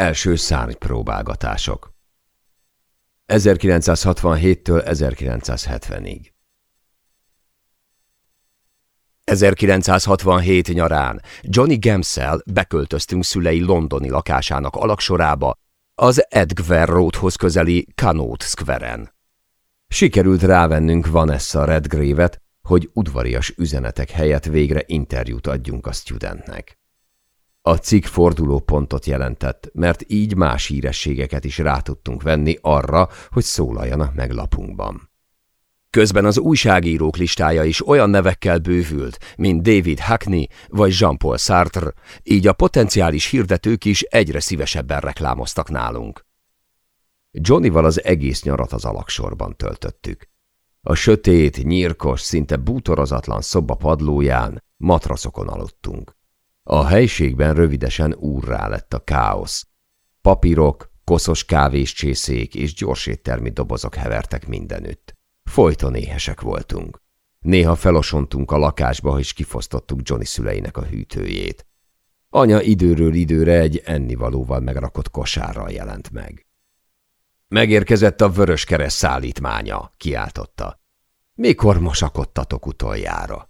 Első szárnypróbálgatások 1967-től 1970-ig 1967 nyarán Johnny Gemsel beköltöztünk szülei londoni lakásának alaksorába, az Edgware Roadhoz közeli Canute Square-en. Sikerült rávennünk Vanessa Redgrave-et, hogy udvarias üzenetek helyett végre interjút adjunk a studentnek. A cikk fordulópontot jelentett, mert így más hírességeket is rá tudtunk venni arra, hogy szólaljanak meg lapunkban. Közben az újságírók listája is olyan nevekkel bővült, mint David Hackney vagy Jean-Paul Sartre, így a potenciális hirdetők is egyre szívesebben reklámoztak nálunk. Johnnyval az egész nyarat az alaksorban töltöttük. A sötét, nyírkos, szinte bútorozatlan szoba padlóján matracokon aludtunk. A helységben rövidesen úrrá lett a káosz. Papírok, koszos kávéscsészék és gyorséttermi dobozok hevertek mindenütt. Folyton éhesek voltunk. Néha felosontunk a lakásba, és kifosztottuk Johnny szüleinek a hűtőjét. Anya időről időre egy ennivalóval megrakott kosárral jelent meg. Megérkezett a vörös kereszt szállítmánya, kiáltotta. Mikor mosakodtatok utoljára?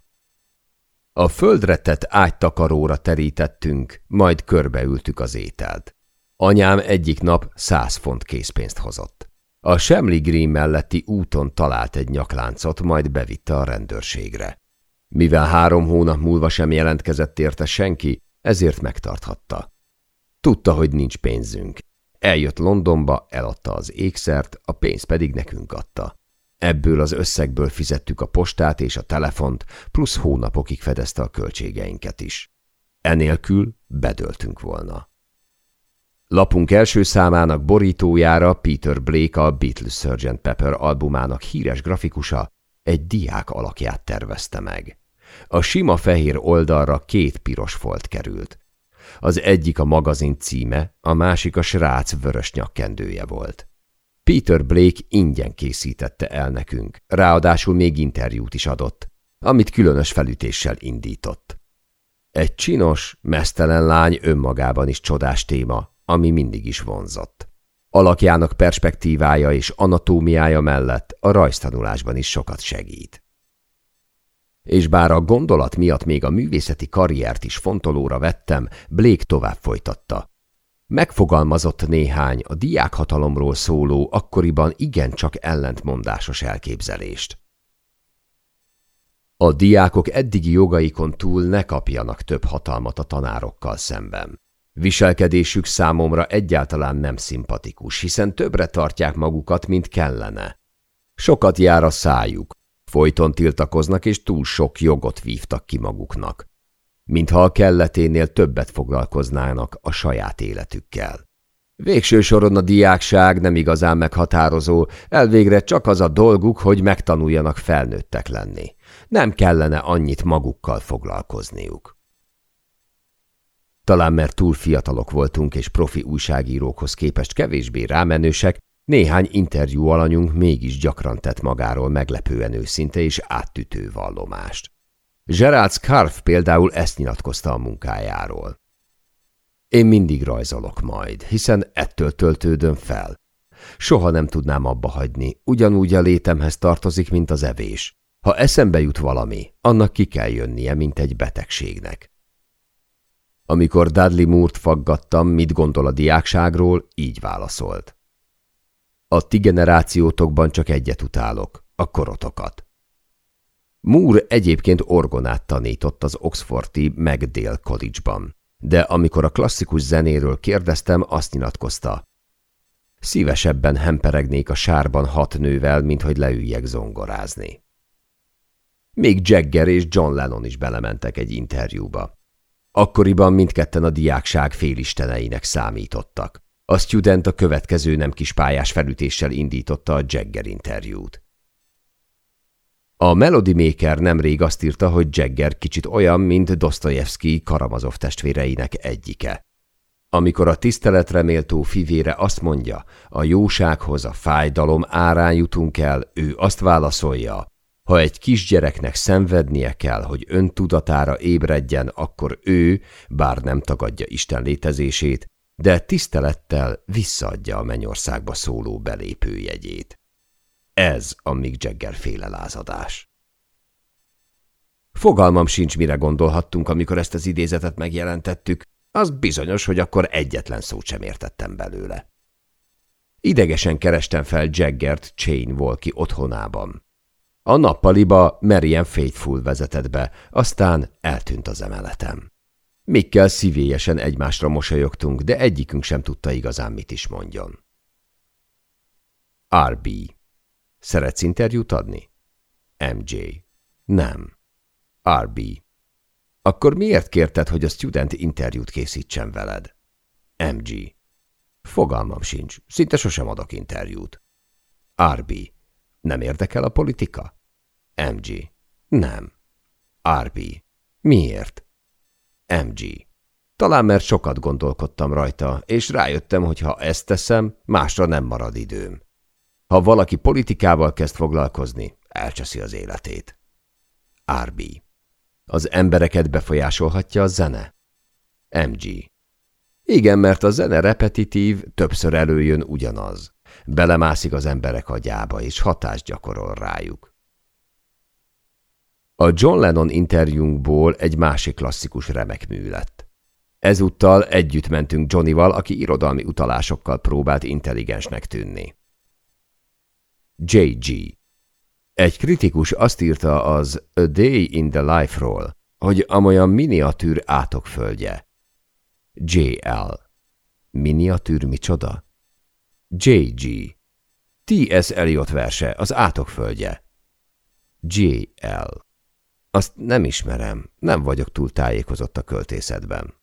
A földre tett ágytakaróra terítettünk, majd körbeültük az ételt. Anyám egyik nap száz font készpénzt hozott. A Semli Green melletti úton talált egy nyakláncot, majd bevitte a rendőrségre. Mivel három hónap múlva sem jelentkezett érte senki, ezért megtarthatta. Tudta, hogy nincs pénzünk. Eljött Londonba, eladta az ékszert, a pénzt pedig nekünk adta. Ebből az összegből fizettük a postát és a telefont, plusz hónapokig fedezte a költségeinket is. Enélkül bedöltünk volna. Lapunk első számának borítójára Peter Blake a Beatles Sgt. Pepper albumának híres grafikusa egy diák alakját tervezte meg. A sima fehér oldalra két piros folt került. Az egyik a magazin címe, a másik a srác vörös nyakkendője volt. Peter Blake ingyen készítette el nekünk, ráadásul még interjút is adott, amit különös felütéssel indított. Egy csinos, mesztelen lány önmagában is csodás téma, ami mindig is vonzott. Alakjának perspektívája és anatómiája mellett a rajztanulásban is sokat segít. És bár a gondolat miatt még a művészeti karriert is fontolóra vettem, Blake tovább folytatta. Megfogalmazott néhány a diákhatalomról szóló, akkoriban igencsak ellentmondásos elképzelést. A diákok eddigi jogaikon túl ne kapjanak több hatalmat a tanárokkal szemben. Viselkedésük számomra egyáltalán nem szimpatikus, hiszen többre tartják magukat, mint kellene. Sokat jár a szájuk, folyton tiltakoznak, és túl sok jogot vívtak ki maguknak. Mintha a kelleténél többet foglalkoznának a saját életükkel. Végső soron a diákság nem igazán meghatározó, elvégre csak az a dolguk, hogy megtanuljanak felnőttek lenni. Nem kellene annyit magukkal foglalkozniuk. Talán mert túl fiatalok voltunk és profi újságírókhoz képest kevésbé rámenősek, néhány interjú alanyunk mégis gyakran tett magáról meglepően őszinte és áttütő vallomást. Gerard Scarf például ezt nyilatkozta a munkájáról. Én mindig rajzolok majd, hiszen ettől töltődöm fel. Soha nem tudnám abba hagyni, ugyanúgy a létemhez tartozik, mint az evés. Ha eszembe jut valami, annak ki kell jönnie, mint egy betegségnek. Amikor Dudley Moore-t faggattam, mit gondol a diákságról, így válaszolt. A ti generációtokban csak egyet utálok, a korotokat. Moore egyébként orgonát tanított az Oxfordi McDale College-ban, de amikor a klasszikus zenéről kérdeztem, azt nyilatkozta. Szívesebben hemperegnék a sárban hat nővel, mint hogy leüljek zongorázni. Még Jagger és John Lennon is belementek egy interjúba. Akkoriban mindketten a diákság félisteneinek számítottak. A student a következő nem kis pályás felütéssel indította a Jagger interjút. A Melody Maker nemrég azt írta, hogy Jagger kicsit olyan, mint Dostoyevsky Karamazov testvéreinek egyike. Amikor a tiszteletre méltó fivére azt mondja, a jósághoz a fájdalom árán jutunk el, ő azt válaszolja, ha egy kisgyereknek szenvednie kell, hogy öntudatára ébredjen, akkor ő, bár nem tagadja Isten létezését, de tisztelettel visszaadja a mennyországba szóló belépőjegyét. Ez a Mick Jagger féle lázadás. Fogalmam sincs, mire gondolhattunk, amikor ezt az idézetet megjelentettük, az bizonyos, hogy akkor egyetlen szót sem értettem belőle. Idegesen kerestem fel Jaggert Chain Walkie otthonában. A nappaliba Marian Faithful vezetett be, aztán eltűnt az emeletem. Mikkel szívélyesen egymásra mosolyogtunk, de egyikünk sem tudta igazán mit is mondjon. RB. Szeretsz interjút adni? MJ. Nem. RB. Akkor miért kérted, hogy a student interjút készítsen veled? MG. Fogalmam sincs, szinte sosem adok interjút. RB. Nem érdekel a politika? MG. Nem. RB. Miért? MG. Talán mert sokat gondolkodtam rajta, és rájöttem, hogy ha ezt teszem, másra nem marad időm. Ha valaki politikával kezd foglalkozni, elcseszi az életét. RB. Az embereket befolyásolhatja a zene? MG. Igen, mert a zene repetitív, többször előjön ugyanaz. Belemászik az emberek agyába, és hatást gyakorol rájuk. A John Lennon interjúnkból egy másik klasszikus remek mű lett. Ezúttal együtt mentünk Johnnyval, aki irodalmi utalásokkal próbált intelligensnek tűnni. J.G. Egy kritikus azt írta az A Day in the Life-ról, hogy amolyan miniatűr átokföldje. J.L. Miniatűr micsoda? J.G. T.S. Eliot verse, az átokföldje. J.L. Azt nem ismerem, nem vagyok túl tájékozott a költészetben.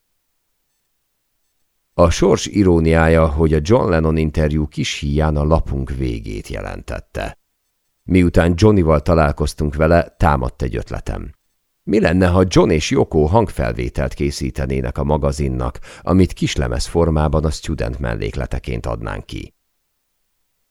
A sors iróniája, hogy a John Lennon interjú kis híján a lapunk végét jelentette. Miután Johnnyval találkoztunk vele, támadt egy ötletem. Mi lenne, ha John és Joko hangfelvételt készítenének a magazinnak, amit kislemez formában a student mellékleteként adnánk ki?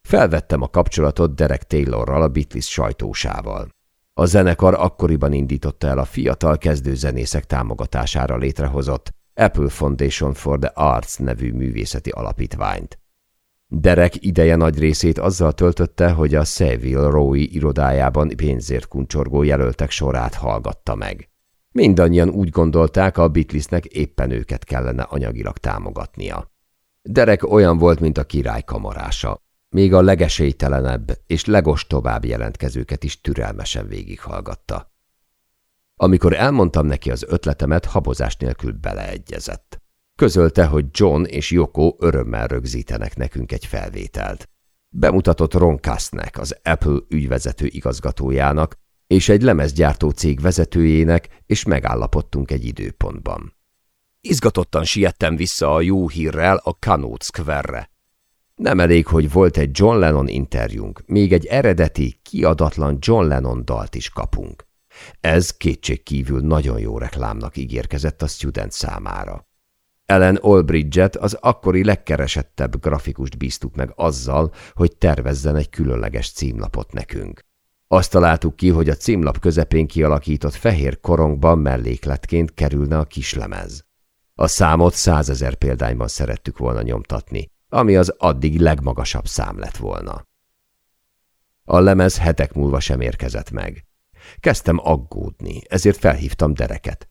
Felvettem a kapcsolatot Derek Taylorral, a Beatles sajtósával. A zenekar akkoriban indította el a fiatal kezdőzenészek támogatására létrehozott Apple Foundation for the Arts nevű művészeti alapítványt. Derek ideje nagy részét azzal töltötte, hogy a Seville Rowe irodájában pénzért kuncsorgó jelöltek sorát hallgatta meg. Mindannyian úgy gondolták, a Beatlesnek éppen őket kellene anyagilag támogatnia. Derek olyan volt, mint a király kamarása. Még a legesélytelenebb és legostobább jelentkezőket is türelmesen végighallgatta. Amikor elmondtam neki az ötletemet, habozás nélkül beleegyezett. Közölte, hogy John és Joko örömmel rögzítenek nekünk egy felvételt. Bemutatott Ron Kastnek, az Apple ügyvezető igazgatójának, és egy lemezgyártó cég vezetőjének, és megállapodtunk egy időpontban. Izgatottan siettem vissza a jó hírrel a Canute Square-re. Nem elég, hogy volt egy John Lennon interjúnk, még egy eredeti, kiadatlan John Lennon dalt is kapunk. Ez kétség kívül nagyon jó reklámnak ígérkezett a student számára. Ellen Olbridget az akkori legkeresettebb grafikust bíztuk meg azzal, hogy tervezzen egy különleges címlapot nekünk. Azt találtuk ki, hogy a címlap közepén kialakított fehér korongban mellékletként kerülne a kislemez. A számot százezer példányban szerettük volna nyomtatni, ami az addig legmagasabb szám lett volna. A lemez hetek múlva sem érkezett meg. Kezdtem aggódni, ezért felhívtam dereket.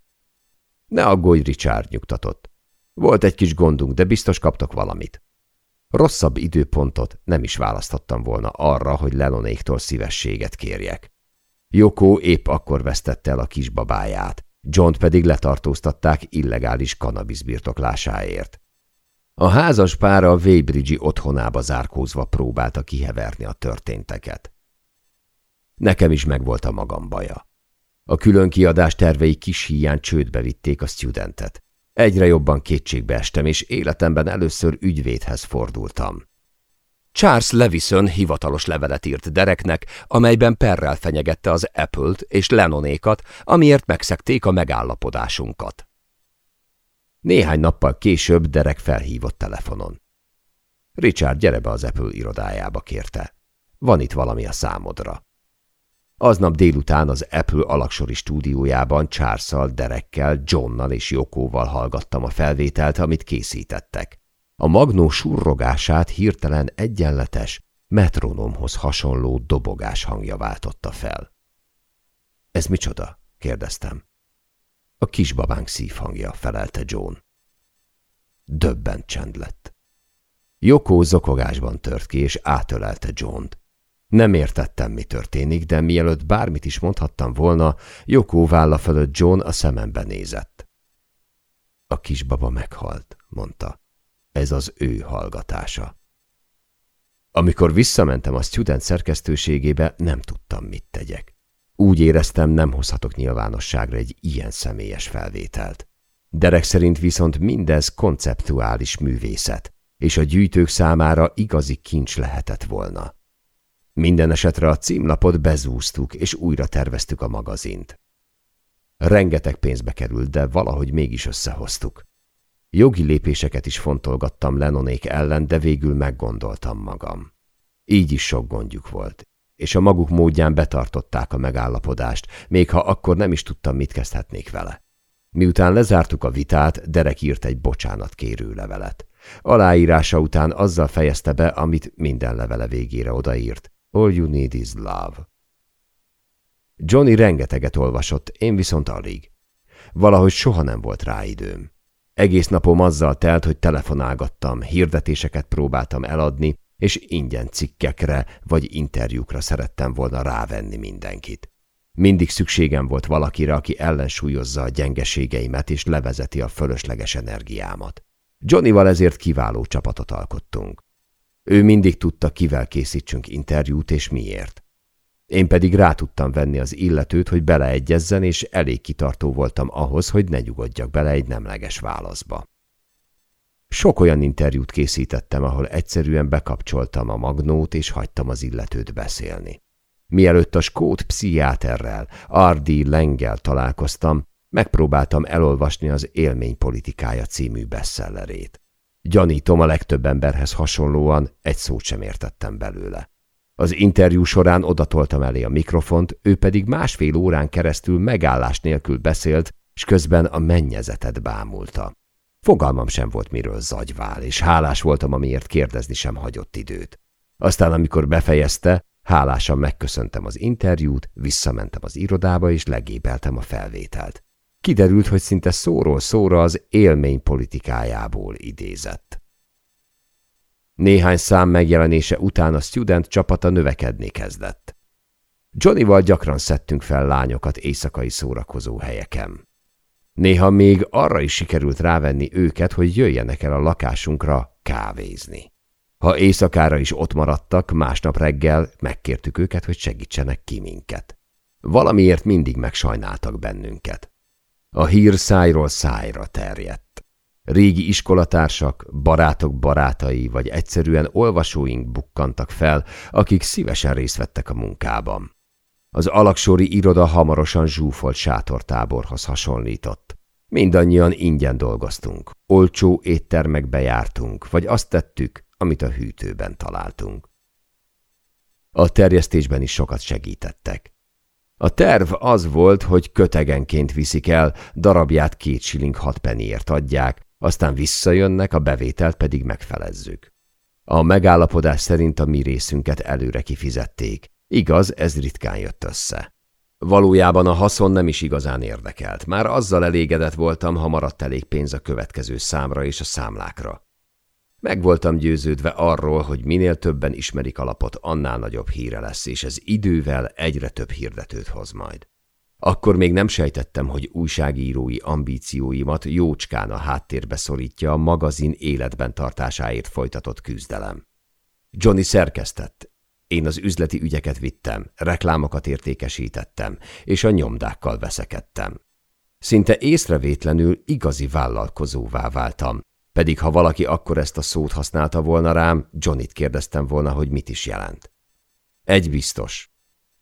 Ne aggódj, Richard, nyugtatott. Volt egy kis gondunk, de biztos kaptok valamit. Rosszabb időpontot nem is választhattam volna arra, hogy Lenonéktól szívességet kérjek. Joko épp akkor vesztette el a kisbabáját, John pedig letartóztatták illegális kanabisz birtoklásáért. A házas pára a Weybridge otthonába zárkózva próbálta kiheverni a történteket. Nekem is megvolt a magam baja. A különkiadás tervei kis híján csődbe vitték a studentet. Egyre jobban kétségbe estem, és életemben először ügyvédhez fordultam. Charles Levison hivatalos levelet írt Dereknek, amelyben perrel fenyegette az Apple-t és Lennonékat, amiért megszekték a megállapodásunkat. Néhány nappal később Derek felhívott telefonon. Richard, gyere be az Apple irodájába, kérte. Van itt valami a számodra. Aznap délután az Apple alaksori stúdiójában Charles-szal, Derekkel, Johnnal és Jokóval hallgattam a felvételt, amit készítettek. A magnó surrogását hirtelen egyenletes, metronomhoz hasonló dobogás hangja váltotta fel. – Ez micsoda? – kérdeztem. – A kisbabánk szívhangja, felelte John. Döbben csend lett. Jokó zokogásban tört ki, és átölelte John-t. Nem értettem, mi történik, de mielőtt bármit is mondhattam volna, Jokó válla fölött John a szemembe nézett. A kisbaba meghalt, mondta. Ez az ő hallgatása. Amikor visszamentem a student szerkesztőségébe, nem tudtam, mit tegyek. Úgy éreztem, nem hozhatok nyilvánosságra egy ilyen személyes felvételt. Derek szerint viszont mindez konceptuális művészet, és a gyűjtők számára igazi kincs lehetett volna. Minden esetre a címlapot bezúztuk, és újra terveztük a magazint. Rengeteg pénzbe került, de valahogy mégis összehoztuk. Jogi lépéseket is fontolgattam Lenonék ellen, de végül meggondoltam magam. Így is sok gondjuk volt, és a maguk módján betartották a megállapodást, még ha akkor nem is tudtam, mit kezdhetnék vele. Miután lezártuk a vitát, Derek írt egy bocsánatkérő levelet. Aláírása után azzal fejezte be, amit minden levele végére odaírt. All you need is love. Johnny rengeteget olvasott, én viszont alig. Valahogy soha nem volt rá időm. Egész napom azzal telt, hogy telefonálgattam, hirdetéseket próbáltam eladni, és ingyen cikkekre vagy interjúkra szerettem volna rávenni mindenkit. Mindig szükségem volt valakire, aki ellensúlyozza a gyengeségeimet és levezeti a fölösleges energiámat. Johnnyval ezért kiváló csapatot alkottunk. Ő mindig tudta, kivel készítsünk interjút és miért. Én pedig rá tudtam venni az illetőt, hogy beleegyezzen, és elég kitartó voltam ahhoz, hogy ne nyugodjak bele egy nemleges válaszba. Sok olyan interjút készítettem, ahol egyszerűen bekapcsoltam a magnót, és hagytam az illetőt beszélni. Mielőtt a skót pszichiáterrel, Ardi Lengel találkoztam, megpróbáltam elolvasni az Élmény politikája című bestsellerét. Gyanítom, a legtöbb emberhez hasonlóan egy szót sem értettem belőle. Az interjú során odatoltam elé a mikrofont, ő pedig másfél órán keresztül megállás nélkül beszélt, és közben a mennyezetet bámulta. Fogalmam sem volt, miről zagyvál, és hálás voltam, amiért kérdezni sem hagyott időt. Aztán, amikor befejezte, hálásan megköszöntem az interjút, visszamentem az irodába, és legébeltem a felvételt. Kiderült, hogy szinte szóról szóra az élmény politikájából idézett. Néhány szám megjelenése után a student csapata növekedni kezdett. Johnnyval gyakran szedtünk fel lányokat éjszakai szórakozó helyeken. Néha még arra is sikerült rávenni őket, hogy jöjjenek el a lakásunkra kávézni. Ha éjszakára is ott maradtak, másnap reggel megkértük őket, hogy segítsenek ki minket. Valamiért mindig megsajnáltak bennünket. A hír szájról szájra terjedt. Régi iskolatársak, barátok barátai vagy egyszerűen olvasóink bukkantak fel, akik szívesen részt vettek a munkában. Az alaksori iroda hamarosan zsúfolt sátortáborhoz hasonlított. Mindannyian ingyen dolgoztunk, olcsó éttermekbe jártunk, vagy azt tettük, amit a hűtőben találtunk. A terjesztésben is sokat segítettek. A terv az volt, hogy kötegenként viszik el, darabját két siling hat penniért adják, aztán visszajönnek, a bevételt pedig megfelezzük. A megállapodás szerint a mi részünket előre kifizették. Igaz, ez ritkán jött össze. Valójában a haszon nem is igazán érdekelt. Már azzal elégedett voltam, ha maradt elég pénz a következő számra és a számlákra. Meg voltam győződve arról, hogy minél többen ismerik alapot, annál nagyobb híre lesz, és ez idővel egyre több hirdetőt hoz majd. Akkor még nem sejtettem, hogy újságírói ambícióimat jócskán a háttérbe szorítja a magazin életben tartásáért folytatott küzdelem. Johnny szerkesztett. Én az üzleti ügyeket vittem, reklámokat értékesítettem, és a nyomdákkal veszekedtem. Szinte észrevétlenül igazi vállalkozóvá váltam, pedig ha valaki akkor ezt a szót használta volna rám, Johnnyt kérdeztem volna, hogy mit is jelent. Egy biztos.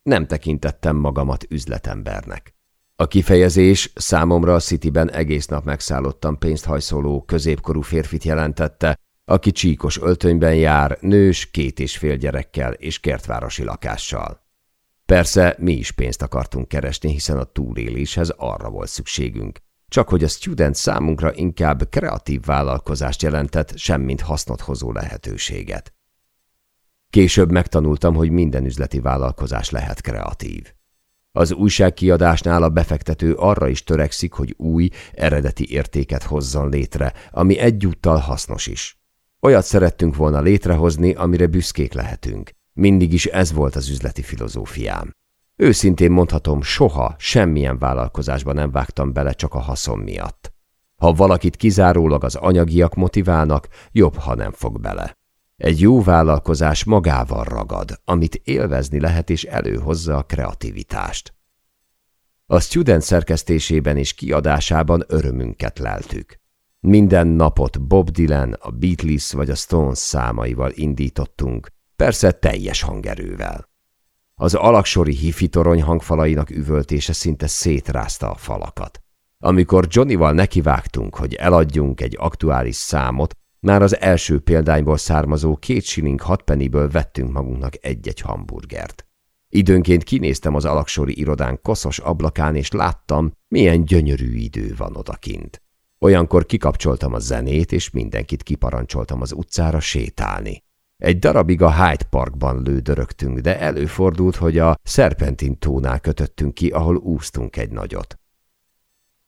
Nem tekintettem magamat üzletembernek. A kifejezés számomra a Cityben egész nap megszállottam pénzt hajszoló középkorú férfit jelentette, aki csíkos öltönyben jár, nős, két és fél gyerekkel és kertvárosi lakással. Persze mi is pénzt akartunk keresni, hiszen a túléléshez arra volt szükségünk, csak hogy a student számunkra inkább kreatív vállalkozást jelentett, semmint hasznot hozó lehetőséget. Később megtanultam, hogy minden üzleti vállalkozás lehet kreatív. Az újságkiadásnál a befektető arra is törekszik, hogy új, eredeti értéket hozzon létre, ami egyúttal hasznos is. Olyat szerettünk volna létrehozni, amire büszkék lehetünk. Mindig is ez volt az üzleti filozófiám. Őszintén mondhatom, soha, semmilyen vállalkozásba nem vágtam bele csak a haszon miatt. Ha valakit kizárólag az anyagiak motiválnak, jobb, ha nem fog bele. Egy jó vállalkozás magával ragad, amit élvezni lehet és előhozza a kreativitást. A student szerkesztésében és kiadásában örömünket leltük. Minden napot Bob Dylan, a Beatles vagy a Stones számaival indítottunk, persze teljes hangerővel. Az alaksori hifi torony hangfalainak üvöltése szinte szétrázta a falakat. Amikor Johnnyval nekivágtunk, hogy eladjunk egy aktuális számot, már az első példányból származó két shilling hat pennyből vettünk magunknak egy-egy hamburgert. Időnként kinéztem az alaksori irodán koszos ablakán, és láttam, milyen gyönyörű idő van odakint. Olyankor kikapcsoltam a zenét, és mindenkit kiparancsoltam az utcára sétálni. Egy darabig a Hyde Parkban lődörögtünk, de előfordult, hogy a Serpentin tónál kötöttünk ki, ahol úsztunk egy nagyot.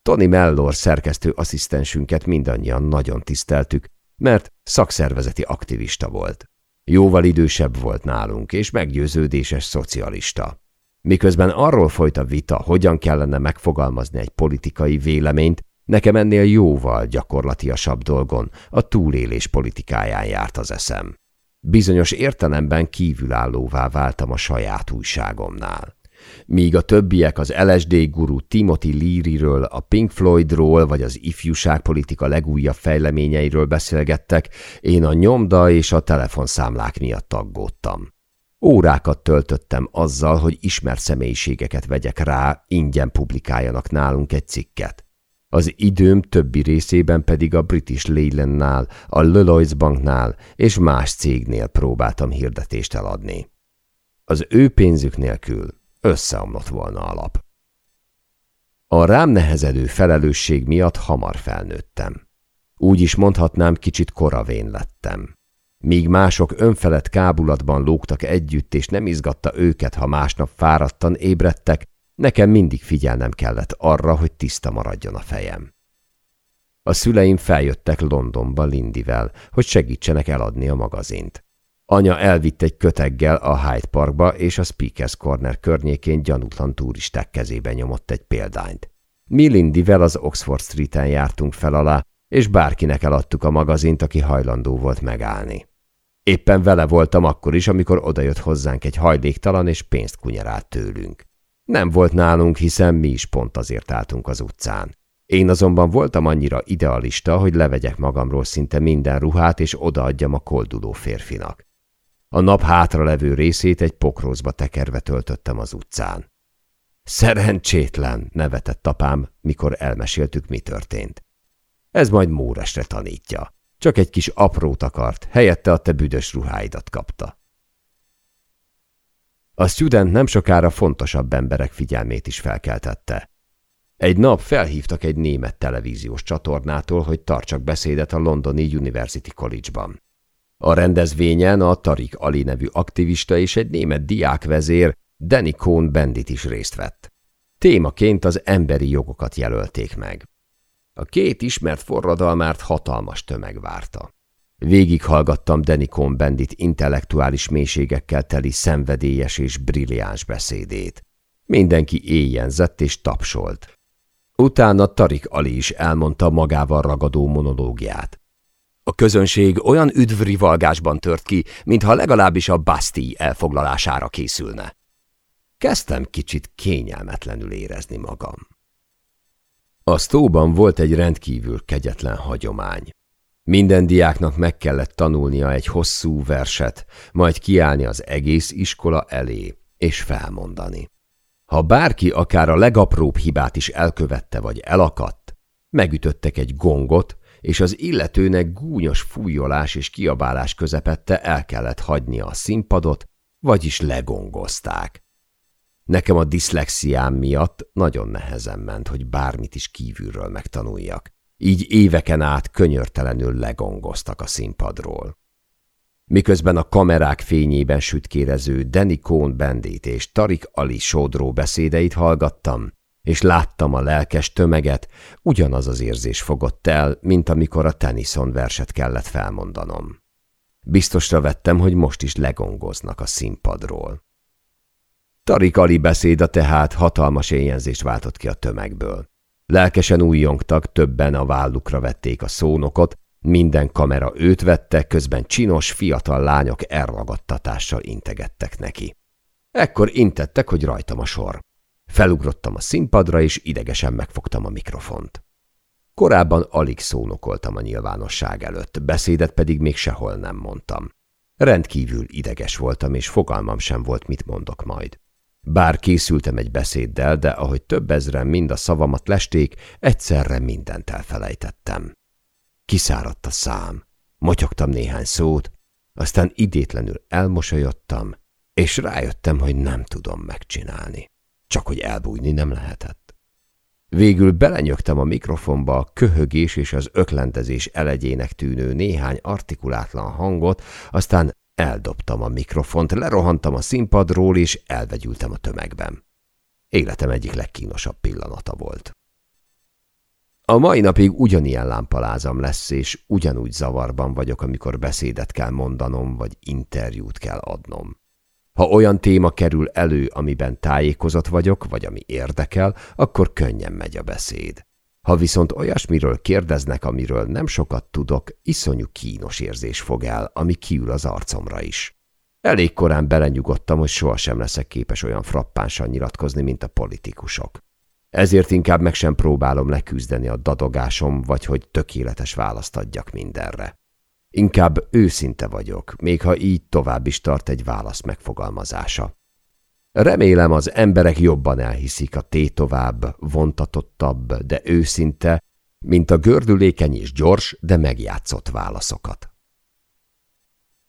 Tony Mellor szerkesztő asszisztensünket mindannyian nagyon tiszteltük, mert szakszervezeti aktivista volt. Jóval idősebb volt nálunk, és meggyőződéses szocialista. Miközben arról folyt a vita, hogyan kellene megfogalmazni egy politikai véleményt, nekem ennél jóval gyakorlatiasabb dolgon, a túlélés politikáján járt az eszem. Bizonyos értelemben kívülállóvá váltam a saját újságomnál. Míg a többiek az LSD guru Timothy Leary-ről, a Pink Floydról vagy az ifjúságpolitika legújabb fejleményeiről beszélgettek, én a nyomda és a telefonszámlák miatt aggódtam. Órákat töltöttem azzal, hogy ismert személyiségeket vegyek rá, ingyen publikáljanak nálunk egy cikket. Az időm többi részében pedig a British Leylandnál, a Lloyds Banknál és más cégnél próbáltam hirdetést eladni. Az ő pénzük nélkül összeomlott volna a lap. A rám nehezedő felelősség miatt hamar felnőttem. Úgy is mondhatnám, kicsit koravén lettem. Míg mások önfelett kábulatban lógtak együtt, és nem izgatta őket, ha másnap fáradtan ébredtek, nekem mindig figyelnem kellett arra, hogy tiszta maradjon a fejem. A szüleim feljöttek Londonba Lindivel, hogy segítsenek eladni a magazint. Anya elvitt egy köteggel a Hyde Parkba, és a Speakers Corner környékén gyanútlan turisták kezébe nyomott egy példányt. Mi Lindivel az Oxford Street-en jártunk fel alá, és bárkinek eladtuk a magazint, aki hajlandó volt megállni. Éppen vele voltam akkor is, amikor odajött hozzánk egy hajléktalan, és pénzt kunyerált tőlünk. Nem volt nálunk, hiszen mi is pont azért álltunk az utcán. Én azonban voltam annyira idealista, hogy levegyek magamról szinte minden ruhát, és odaadjam a kolduló férfinak. A nap hátra levő részét egy pokrózba tekerve töltöttem az utcán. Szerencsétlen, nevetett apám, mikor elmeséltük, mi történt. Ez majd Móresre tanítja. Csak egy kis aprót akart, helyette a te büdös ruháidat kapta. A student nem sokára fontosabb emberek figyelmét is felkeltette. Egy nap felhívtak egy német televíziós csatornától, hogy tartsak beszédet a londoni University College-ban. A rendezvényen a Tarik Ali nevű aktivista és egy német diákvezér, Danny Cohn Bendit is részt vett. Témaként az emberi jogokat jelölték meg. A két ismert forradalmárt hatalmas tömeg várta. Végighallgattam Cohn Bendit intellektuális mélységekkel teli szenvedélyes és brilliáns beszédét. Mindenki éjjenzett és tapsolt. Utána Tarik Ali is elmondta magával ragadó monológiát. A közönség olyan üdvrivalgásban tört ki, mintha legalábbis a Bastille elfoglalására készülne. Kezdtem kicsit kényelmetlenül érezni magam. A sztóban volt egy rendkívül kegyetlen hagyomány. Minden diáknak meg kellett tanulnia egy hosszú verset, majd kiállni az egész iskola elé, és felmondani. Ha bárki akár a legapróbb hibát is elkövette vagy elakadt, megütöttek egy gongot, és az illetőnek gúnyos fújolás és kiabálás közepette el kellett hagynia a színpadot, vagyis legongozták. Nekem a diszlexiám miatt nagyon nehezen ment, hogy bármit is kívülről megtanuljak. Így éveken át könyörtelenül legongoztak a színpadról. Miközben a kamerák fényében sütkérező Danny Cohn Bandit és Tarik Ali sodró beszédeit hallgattam, és láttam a lelkes tömeget, ugyanaz az érzés fogott el, mint amikor a Tennyson verset kellett felmondanom. Biztosra vettem, hogy most is legongoznak a színpadról. Tarik Ali beszéda tehát hatalmas éjjelzést váltott ki a tömegből. Lelkesen újjongtak, többen a vállukra vették a szónokot, minden kamera őt vette, közben csinos, fiatal lányok elragadtatással integettek neki. Ekkor intettek, hogy rajtam a sor. Felugrottam a színpadra, és idegesen megfogtam a mikrofont. Korábban alig szónokoltam a nyilvánosság előtt, beszédet pedig még sehol nem mondtam. Rendkívül ideges voltam, és fogalmam sem volt, mit mondok majd. Bár készültem egy beszéddel, de ahogy több ezren mind a szavamat lesték, egyszerre mindent elfelejtettem. Kiszáradt a szám, motyogtam néhány szót, aztán idétlenül elmosolyodtam, és rájöttem, hogy nem tudom megcsinálni. Csak hogy elbújni nem lehetett. Végül belenyögtem a mikrofonba a köhögés és az öklendezés elegyének tűnő néhány artikulátlan hangot, aztán eldobtam a mikrofont, lerohantam a színpadról, és elvegyültem a tömegben. Életem egyik legkínosabb pillanata volt. A mai napig ugyanilyen lámpalázam lesz, és ugyanúgy zavarban vagyok, amikor beszédet kell mondanom, vagy interjút kell adnom. Ha olyan téma kerül elő, amiben tájékozott vagyok, vagy ami érdekel, akkor könnyen megy a beszéd. Ha viszont olyasmiről kérdeznek, amiről nem sokat tudok, iszonyú kínos érzés fog el, ami kiül az arcomra is. Elég korán belenyugodtam, hogy sohasem leszek képes olyan frappánsan nyilatkozni, mint a politikusok. Ezért inkább meg sem próbálom leküzdeni a dadogásom, vagy hogy tökéletes választ adjak mindenre. Inkább őszinte vagyok, még ha így tovább is tart egy válasz megfogalmazása. Remélem az emberek jobban elhiszik a tétovább, vontatottabb, de őszinte, mint a gördülékeny és gyors, de megjátszott válaszokat.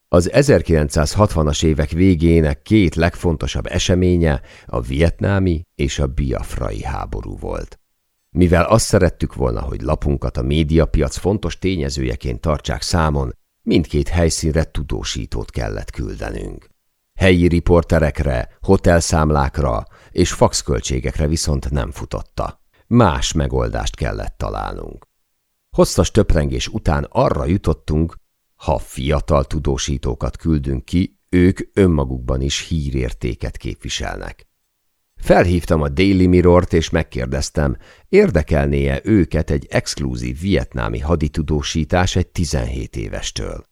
Az 1960-as évek végének két legfontosabb eseménye a vietnámi és a biafrai háború volt. Mivel azt szerettük volna, hogy lapunkat a médiapiac fontos tényezőjeként tartsák számon, mindkét helyszínre tudósítót kellett küldenünk. Helyi riporterekre, hotelszámlákra és faxköltségekre viszont nem futotta. Más megoldást kellett találnunk. Hosszas töprengés után arra jutottunk, ha fiatal tudósítókat küldünk ki, ők önmagukban is hírértéket képviselnek. Felhívtam a Daily Mirror-t és megkérdeztem, érdekelnie őket egy exkluzív vietnámi haditudósítás egy 17 évestől.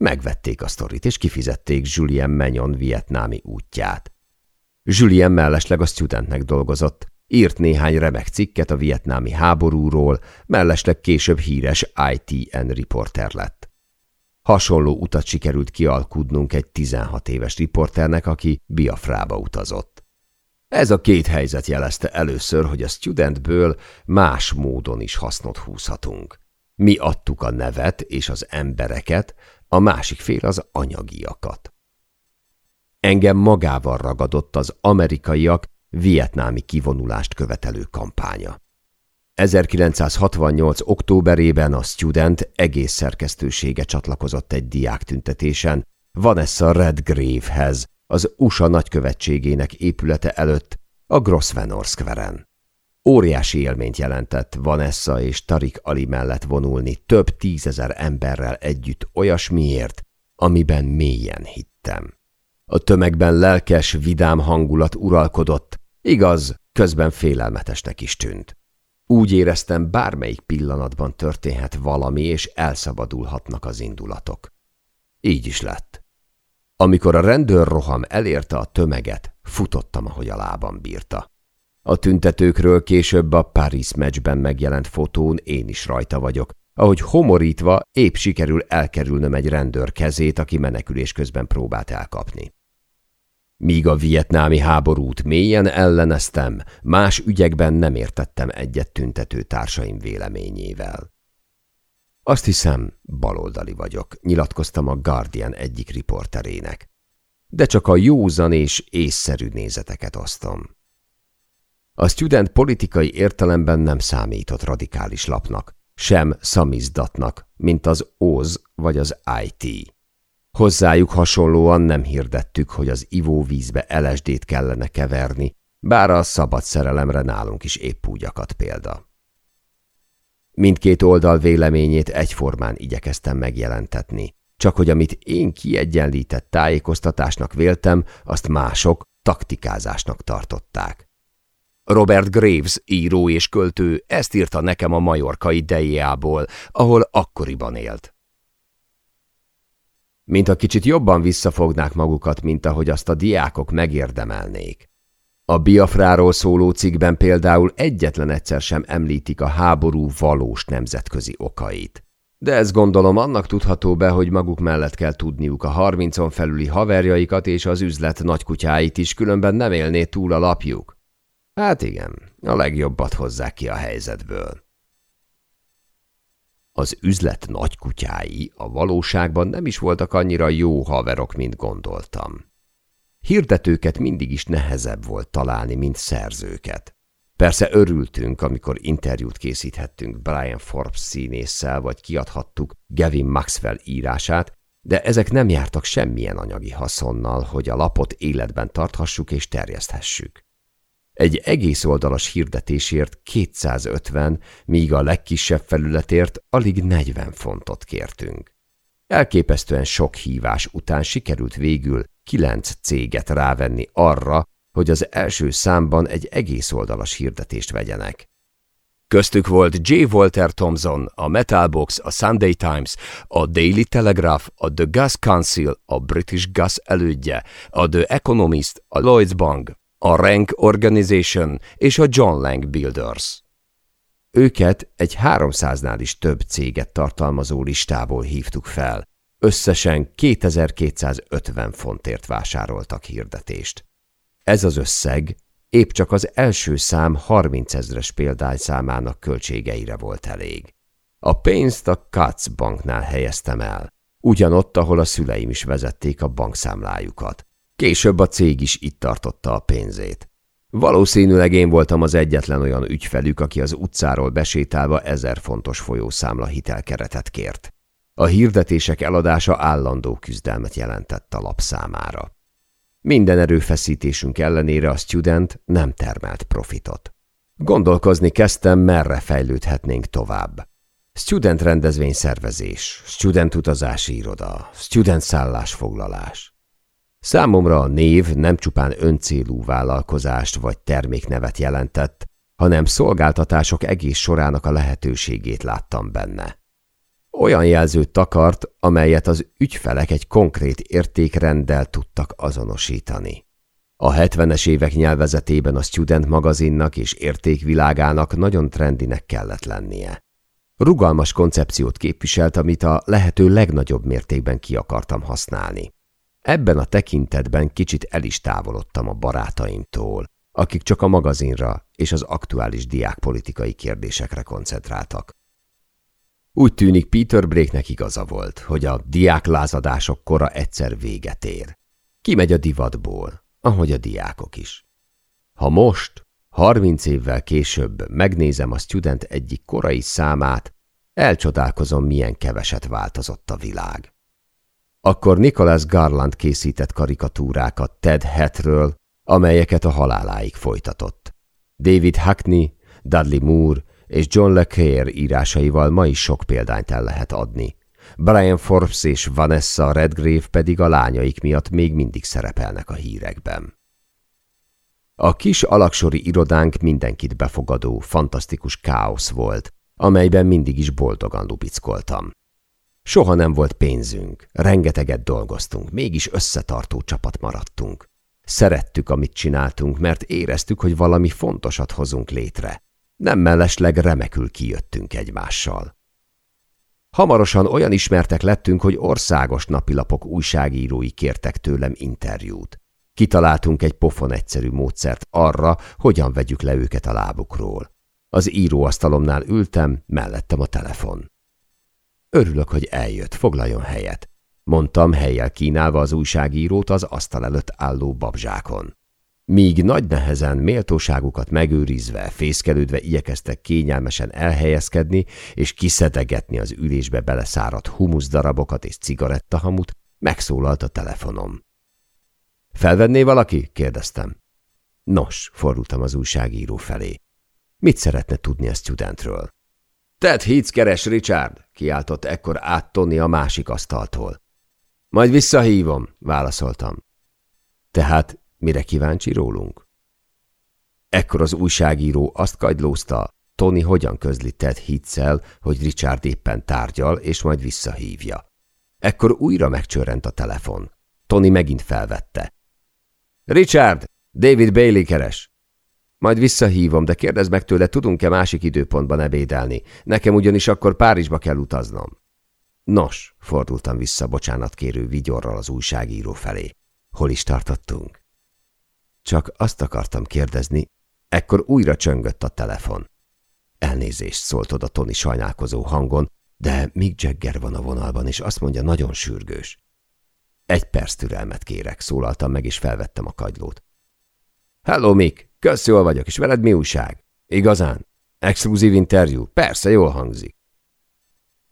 Megvették a sztorit, és kifizették Julien Menyon vietnámi útját. Julien mellesleg a studentnek dolgozott, írt néhány remek cikket a vietnámi háborúról, mellesleg később híres ITN riporter lett. Hasonló utat sikerült kialkudnunk egy 16 éves riporternek, aki Biafrába utazott. Ez a két helyzet jelezte először, hogy a studentből más módon is hasznot húzhatunk. Mi adtuk a nevet és az embereket, a másik fél az anyagiakat. Engem magával ragadott az amerikaiak vietnámi kivonulást követelő kampánya. 1968. októberében a Student egész szerkesztősége csatlakozott egy diák tüntetésen Vanessa Redgrave-hez, az USA nagykövetségének épülete előtt a Grosvenor Square-en. Óriási élményt jelentett Vanessa és Tarik Ali mellett vonulni több tízezer emberrel együtt olyasmiért, amiben mélyen hittem. A tömegben lelkes, vidám hangulat uralkodott, igaz, közben félelmetesnek is tűnt. Úgy éreztem, bármelyik pillanatban történhet valami, és elszabadulhatnak az indulatok. Így is lett. Amikor a rendőr roham elérte a tömeget, futottam, ahogy a lábam bírta. A tüntetőkről később a Paris meccsben megjelent fotón én is rajta vagyok, ahogy homorítva épp sikerül elkerülnöm egy rendőr kezét, aki menekülés közben próbált elkapni. Míg a vietnámi háborút mélyen elleneztem, más ügyekben nem értettem egyet tüntető társaim véleményével. Azt hiszem, baloldali vagyok, nyilatkoztam a Guardian egyik riporterének. de csak a józan és észszerű nézeteket osztom. A student politikai értelemben nem számított radikális lapnak, sem szamizdatnak, mint az OZ vagy az IT. Hozzájuk hasonlóan nem hirdettük, hogy az ivóvízbe LSD-t kellene keverni, bár a szabad szerelemre nálunk is épp úgy akad példa. Mindkét oldal véleményét egyformán igyekeztem megjelentetni, csak hogy amit én kiegyenlített tájékoztatásnak véltem, azt mások taktikázásnak tartották. Robert Graves, író és költő, ezt írta nekem a majorkai Deiából, ahol akkoriban élt. Mint a kicsit jobban visszafognák magukat, mint ahogy azt a diákok megérdemelnék. A Biafráról szóló cikkben például egyetlen egyszer sem említik a háború valós nemzetközi okait. De ez gondolom annak tudható be, hogy maguk mellett kell tudniuk a harmincon felüli haverjaikat és az üzlet nagykutyáit is, különben nem élné túl a lapjuk. Hát igen, a legjobbat hozzák ki a helyzetből. Az üzlet nagykutyái a valóságban nem is voltak annyira jó haverok, mint gondoltam. Hirdetőket mindig is nehezebb volt találni, mint szerzőket. Persze örültünk, amikor interjút készíthettünk Brian Forbes színésszel, vagy kiadhattuk Gavin Maxwell írását, de ezek nem jártak semmilyen anyagi haszonnal, hogy a lapot életben tarthassuk és terjeszthessük. Egy egész oldalas hirdetésért 250, míg a legkisebb felületért alig 40 fontot kértünk. Elképesztően sok hívás után sikerült végül kilenc céget rávenni arra, hogy az első számban egy egész oldalas hirdetést vegyenek. Köztük volt J. Walter Thompson, a Metalbox, a Sunday Times, a Daily Telegraph, a The Gas Council, a British Gas elődje, a The Economist, a Lloyds Bank, a Rank Organization és a John Lang Builders. Őket egy 300-nál is több céget tartalmazó listából hívtuk fel. Összesen 2250 fontért vásároltak hirdetést. Ez az összeg épp csak az első szám 30 ezres példányszámának költségeire volt elég. A pénzt a Katz banknál helyeztem el, ugyanott, ahol a szüleim is vezették a bankszámlájukat. Később a cég is itt tartotta a pénzét. Valószínűleg én voltam az egyetlen olyan ügyfelük, aki az utcáról besétálva ezer fontos folyószámla hitelkeretet kért. A hirdetések eladása állandó küzdelmet jelentett a lap számára. Minden erőfeszítésünk ellenére a student nem termelt profitot. Gondolkozni kezdtem, merre fejlődhetnénk tovább. Student rendezvény szervezés, student utazási iroda, student szállásfoglalás. Számomra a név nem csupán öncélú vállalkozást vagy terméknevet jelentett, hanem szolgáltatások egész sorának a lehetőségét láttam benne. Olyan jelzőt takart, amelyet az ügyfelek egy konkrét értékrenddel tudtak azonosítani. A 70-es évek nyelvezetében a Student magazinnak és értékvilágának nagyon trendinek kellett lennie. Rugalmas koncepciót képviselt, amit a lehető legnagyobb mértékben ki akartam használni. Ebben a tekintetben kicsit el is távolodtam a barátaimtól, akik csak a magazinra és az aktuális diákpolitikai kérdésekre koncentráltak. Úgy tűnik Peter Breaknek igaza volt, hogy a diáklázadások kora egyszer véget ér. Kimegy a divatból, ahogy a diákok is. Ha most, harminc évvel később megnézem a student egyik korai számát, elcsodálkozom, milyen keveset változott a világ. Akkor Nicholas Garland készített karikatúrákat Ted Hetről, amelyeket a haláláig folytatott. David Hackney, Dudley Moore és John le Carre írásaival ma is sok példányt el lehet adni. Brian Forbes és Vanessa Redgrave pedig a lányaik miatt még mindig szerepelnek a hírekben. A kis alaksori irodánk mindenkit befogadó, fantasztikus káosz volt, amelyben mindig is boldogan lubickoltam. Soha nem volt pénzünk, rengeteget dolgoztunk, mégis összetartó csapat maradtunk. Szerettük, amit csináltunk, mert éreztük, hogy valami fontosat hozunk létre. Nem mellesleg remekül kijöttünk egymással. Hamarosan olyan ismertek lettünk, hogy országos napilapok újságírói kértek tőlem interjút. Kitaláltunk egy pofon egyszerű módszert arra, hogyan vegyük le őket a lábukról. Az íróasztalomnál ültem, mellettem a telefon. Örülök, hogy eljött, foglaljon helyet. mondtam helyjel kínálva az újságírót az asztal előtt álló babzsákon. Míg nagy nehezen méltóságukat megőrizve, fészkelődve igyekeztek kényelmesen elhelyezkedni és kiszedegetni az ülésbe beleszáradt humuszdarabokat és cigarettahamut, megszólalt a telefonom. Felvenné valaki? kérdeztem. Nos, fordultam az újságíró felé. Mit szeretne tudni a studentről? Ted Hitz keres, Richard, kiáltott ekkor át Tony a másik asztaltól. Majd visszahívom, válaszoltam. Tehát mire kíváncsi rólunk? Ekkor az újságíró azt kagylózta, Tony hogyan közli Ted Hitzel, hogy Richard éppen tárgyal, és majd visszahívja. Ekkor újra megcsörrent a telefon. Tony megint felvette. Richard, David Bailey keres. Majd visszahívom, de kérdezd meg tőle, tudunk-e másik időpontban ebédelni. Nekem ugyanis akkor Párizsba kell utaznom. Nos, fordultam vissza bocsánatkérő vigyorral az újságíró felé. Hol is tartottunk? Csak azt akartam kérdezni, ekkor újra csöngött a telefon. Elnézést szólt oda Tony sajnálkozó hangon, de Mick Jagger van a vonalban, és azt mondja, nagyon sürgős. Egy perc türelmet kérek, szólaltam meg, és felvettem a kagylót. Hello, Mick, kösz, jól vagyok, és veled mi újság? Igazán? Exkluzív interjú? Persze, jól hangzik.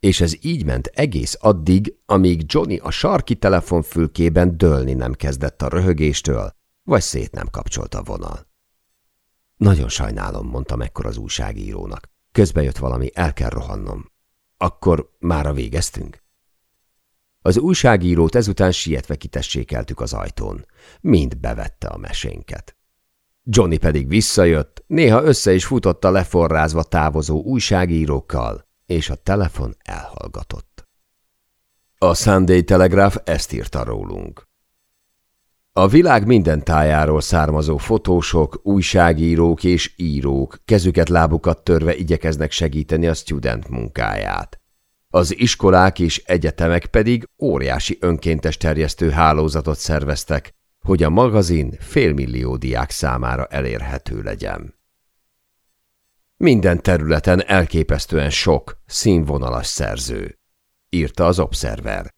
És ez így ment egész addig, amíg Johnny a sarki telefonfülkében dőlni nem kezdett a röhögéstől, vagy szét nem kapcsolt a vonal. Nagyon sajnálom, mondtam ekkor az újságírónak. Közbe jött valami, el kell rohannom. Akkor már a végeztünk? Az újságírót ezután sietve kitessékeltük az ajtón. Mind bevette a mesénket. Johnny pedig visszajött, néha össze is futotta leforrázva távozó újságírókkal, és a telefon elhallgatott. A Sunday Telegraph ezt írta rólunk. A világ minden tájáról származó fotósok, újságírók és írók kezüket lábukat törve igyekeznek segíteni a student munkáját. Az iskolák és egyetemek pedig óriási önkéntes terjesztő hálózatot szerveztek, hogy a magazin félmillió diák számára elérhető legyen. Minden területen elképesztően sok, színvonalas szerző, írta az Observer.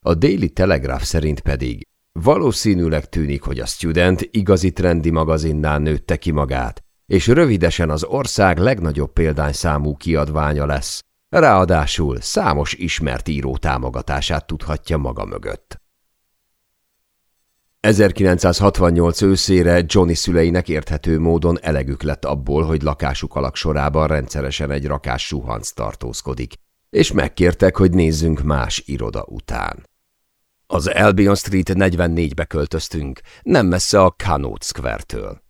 A Daily Telegraph szerint pedig valószínűleg tűnik, hogy a Student igazi trendi magazinnál nőtte ki magát, és rövidesen az ország legnagyobb példányszámú kiadványa lesz, ráadásul számos ismert író támogatását tudhatja maga mögött. 1968 őszére Johnny szüleinek érthető módon elegük lett abból, hogy lakásuk alak sorában rendszeresen egy rakás suhanc tartózkodik, és megkértek, hogy nézzünk más iroda után. Az Albion Street 44-be költöztünk, nem messze a Canute Square-től.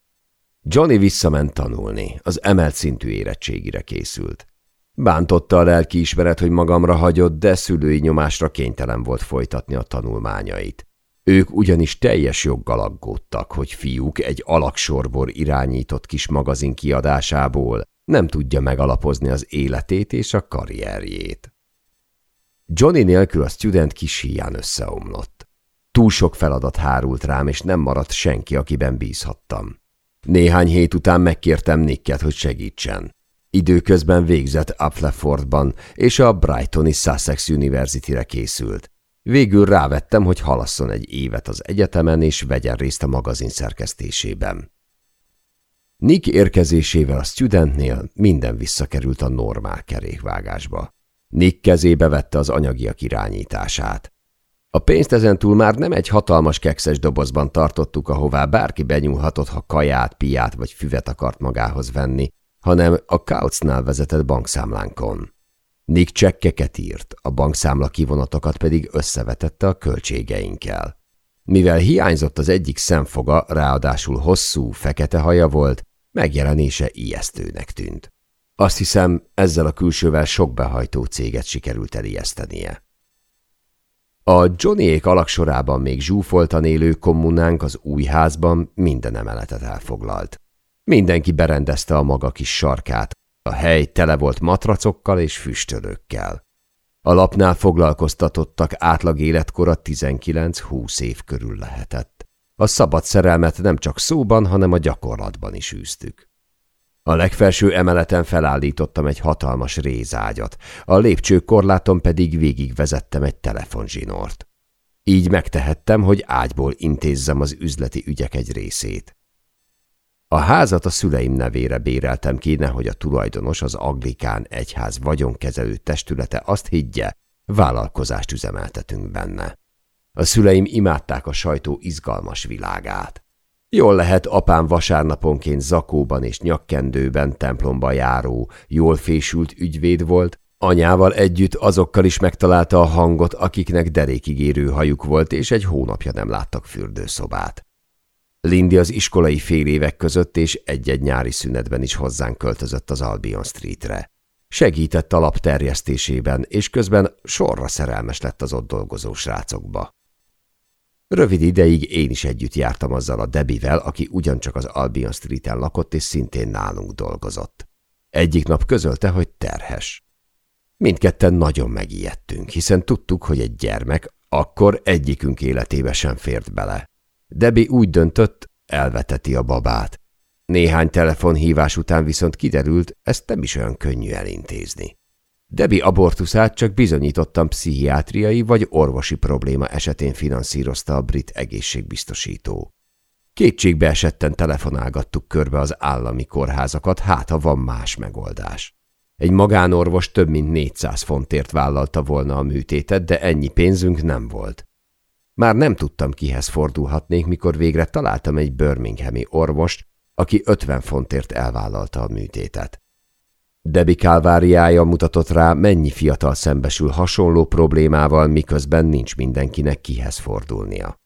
Johnny visszament tanulni, az emelt szintű érettségire készült. Bántotta a lelkiismeret, hogy magamra hagyott, de szülői nyomásra kénytelen volt folytatni a tanulmányait. Ők ugyanis teljes joggal aggódtak, hogy fiúk egy alaksorbor irányított kis magazin kiadásából nem tudja megalapozni az életét és a karrierjét. Johnny nélkül a student kis híján összeomlott. Túl sok feladat hárult rám, és nem maradt senki, akiben bízhattam. Néhány hét után megkértem Nicket, hogy segítsen. Időközben végzett Applefordban, és a Brightoni Sussex University-re készült. Végül rávettem, hogy halasszon egy évet az egyetemen, és vegyen részt a magazin szerkesztésében. Nick érkezésével a studentnél minden visszakerült a normál kerékvágásba. Nick kezébe vette az anyagiak irányítását. A pénzt ezentúl már nem egy hatalmas kekszes dobozban tartottuk, ahová bárki benyúlhatott, ha kaját, piát vagy füvet akart magához venni, hanem a Kautsnál vezetett bankszámlánkon. Nick csekkeket írt, a bankszámla kivonatokat pedig összevetette a költségeinkkel. Mivel hiányzott az egyik szemfoga, ráadásul hosszú, fekete haja volt, megjelenése ijesztőnek tűnt. Azt hiszem, ezzel a külsővel sok behajtó céget sikerült elijesztenie. A Johnnyék alaksorában még zsúfoltan élő kommunánk az új házban minden emeletet elfoglalt. Mindenki berendezte a maga kis sarkát, a hely tele volt matracokkal és füstölőkkel. A lapnál foglalkoztatottak átlag életkora 19-20 év körül lehetett. A szabad szerelmet nem csak szóban, hanem a gyakorlatban is űztük. A legfelső emeleten felállítottam egy hatalmas rézágyat, a lépcső korláton pedig végigvezettem egy telefonzsinort. Így megtehettem, hogy ágyból intézzem az üzleti ügyek egy részét. A házat a szüleim nevére béreltem ki, nehogy a tulajdonos, az Anglikán Egyház vagyonkezelő testülete azt higgye, vállalkozást üzemeltetünk benne. A szüleim imádták a sajtó izgalmas világát. Jól lehet apám vasárnaponként zakóban és nyakkendőben templomba járó, jól fésült ügyvéd volt, anyával együtt azokkal is megtalálta a hangot, akiknek derékigérő hajuk volt, és egy hónapja nem láttak fürdőszobát. Lindy az iskolai fél évek között és egy-egy nyári szünetben is hozzánk költözött az Albion Streetre. Segített a lap terjesztésében, és közben sorra szerelmes lett az ott dolgozó srácokba. Rövid ideig én is együtt jártam azzal a Debivel, aki ugyancsak az Albion Street-en lakott, és szintén nálunk dolgozott. Egyik nap közölte, hogy terhes. Mindketten nagyon megijedtünk, hiszen tudtuk, hogy egy gyermek akkor egyikünk életébe sem fért bele. Debbie úgy döntött, elveteti a babát. Néhány telefonhívás után viszont kiderült, ezt nem is olyan könnyű elintézni. Debbie abortuszát csak bizonyítottan pszichiátriai vagy orvosi probléma esetén finanszírozta a brit egészségbiztosító. Kétségbe esetten telefonálgattuk körbe az állami kórházakat, hát ha van más megoldás. Egy magánorvos több mint 400 fontért vállalta volna a műtétet, de ennyi pénzünk nem volt. Már nem tudtam, kihez fordulhatnék, mikor végre találtam egy Birminghami orvost, aki 50 fontért elvállalta a műtétet. Debi kálváriája mutatott rá, mennyi fiatal szembesül hasonló problémával, miközben nincs mindenkinek kihez fordulnia.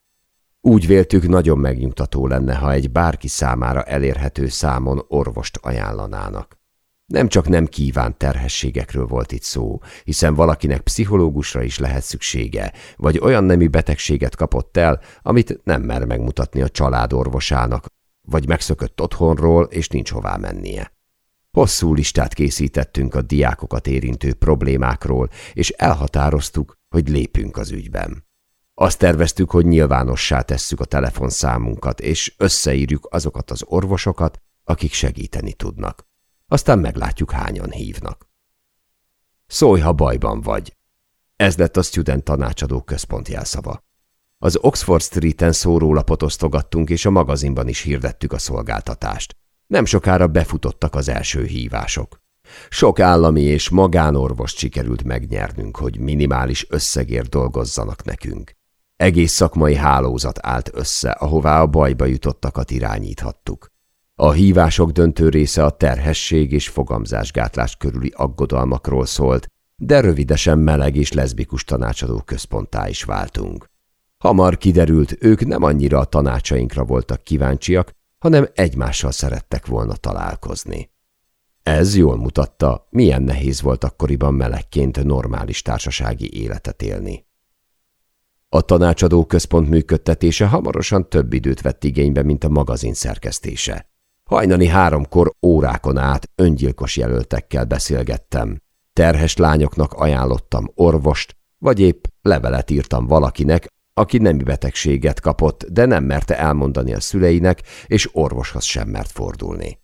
Úgy véltük, nagyon megnyugtató lenne, ha egy bárki számára elérhető számon orvost ajánlanának. Nem csak nem kívánt terhességekről volt itt szó, hiszen valakinek pszichológusra is lehet szüksége, vagy olyan nemi betegséget kapott el, amit nem mer megmutatni a családorvosának, vagy megszökött otthonról, és nincs hová mennie. Hosszú listát készítettünk a diákokat érintő problémákról, és elhatároztuk, hogy lépünk az ügyben. Azt terveztük, hogy nyilvánossá tesszük a telefonszámunkat, és összeírjuk azokat az orvosokat, akik segíteni tudnak. Aztán meglátjuk, hányan hívnak. Szólj, ha bajban vagy. Ez lett a Student Tanácsadó Központ jelszava. Az Oxford Street-en szórólapot osztogattunk, és a magazinban is hirdettük a szolgáltatást. Nem sokára befutottak az első hívások. Sok állami és magánorvost sikerült megnyernünk, hogy minimális összegért dolgozzanak nekünk. Egész szakmai hálózat állt össze, ahová a bajba jutottakat irányíthattuk. A hívások döntő része a terhesség és fogamzásgátlás körüli aggodalmakról szólt, de rövidesen meleg és leszbikus tanácsadó központtá is váltunk. Hamar kiderült, ők nem annyira a tanácsainkra voltak kíváncsiak, hanem egymással szerettek volna találkozni. Ez jól mutatta, milyen nehéz volt akkoriban melegként normális társasági életet élni. A tanácsadó központ működtetése hamarosan több időt vett igénybe, mint a magazin szerkesztése. Hajnali háromkor órákon át öngyilkos jelöltekkel beszélgettem. Terhes lányoknak ajánlottam orvost, vagy épp levelet írtam valakinek, aki nemi betegséget kapott, de nem merte elmondani a szüleinek, és orvoshoz sem mert fordulni.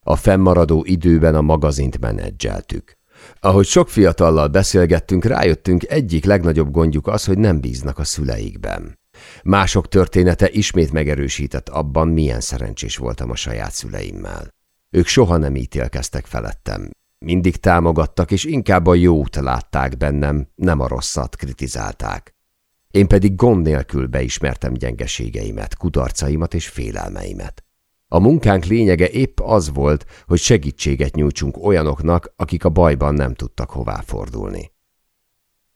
A fennmaradó időben a magazint menedzseltük. Ahogy sok fiatallal beszélgettünk, rájöttünk, egyik legnagyobb gondjuk az, hogy nem bíznak a szüleikben. Mások története ismét megerősített abban, milyen szerencsés voltam a saját szüleimmel. Ők soha nem ítélkeztek felettem. Mindig támogattak, és inkább a jót látták bennem, nem a rosszat kritizálták. Én pedig gond nélkül beismertem gyengeségeimet, kudarcaimat és félelmeimet. A munkánk lényege épp az volt, hogy segítséget nyújtsunk olyanoknak, akik a bajban nem tudtak hová fordulni.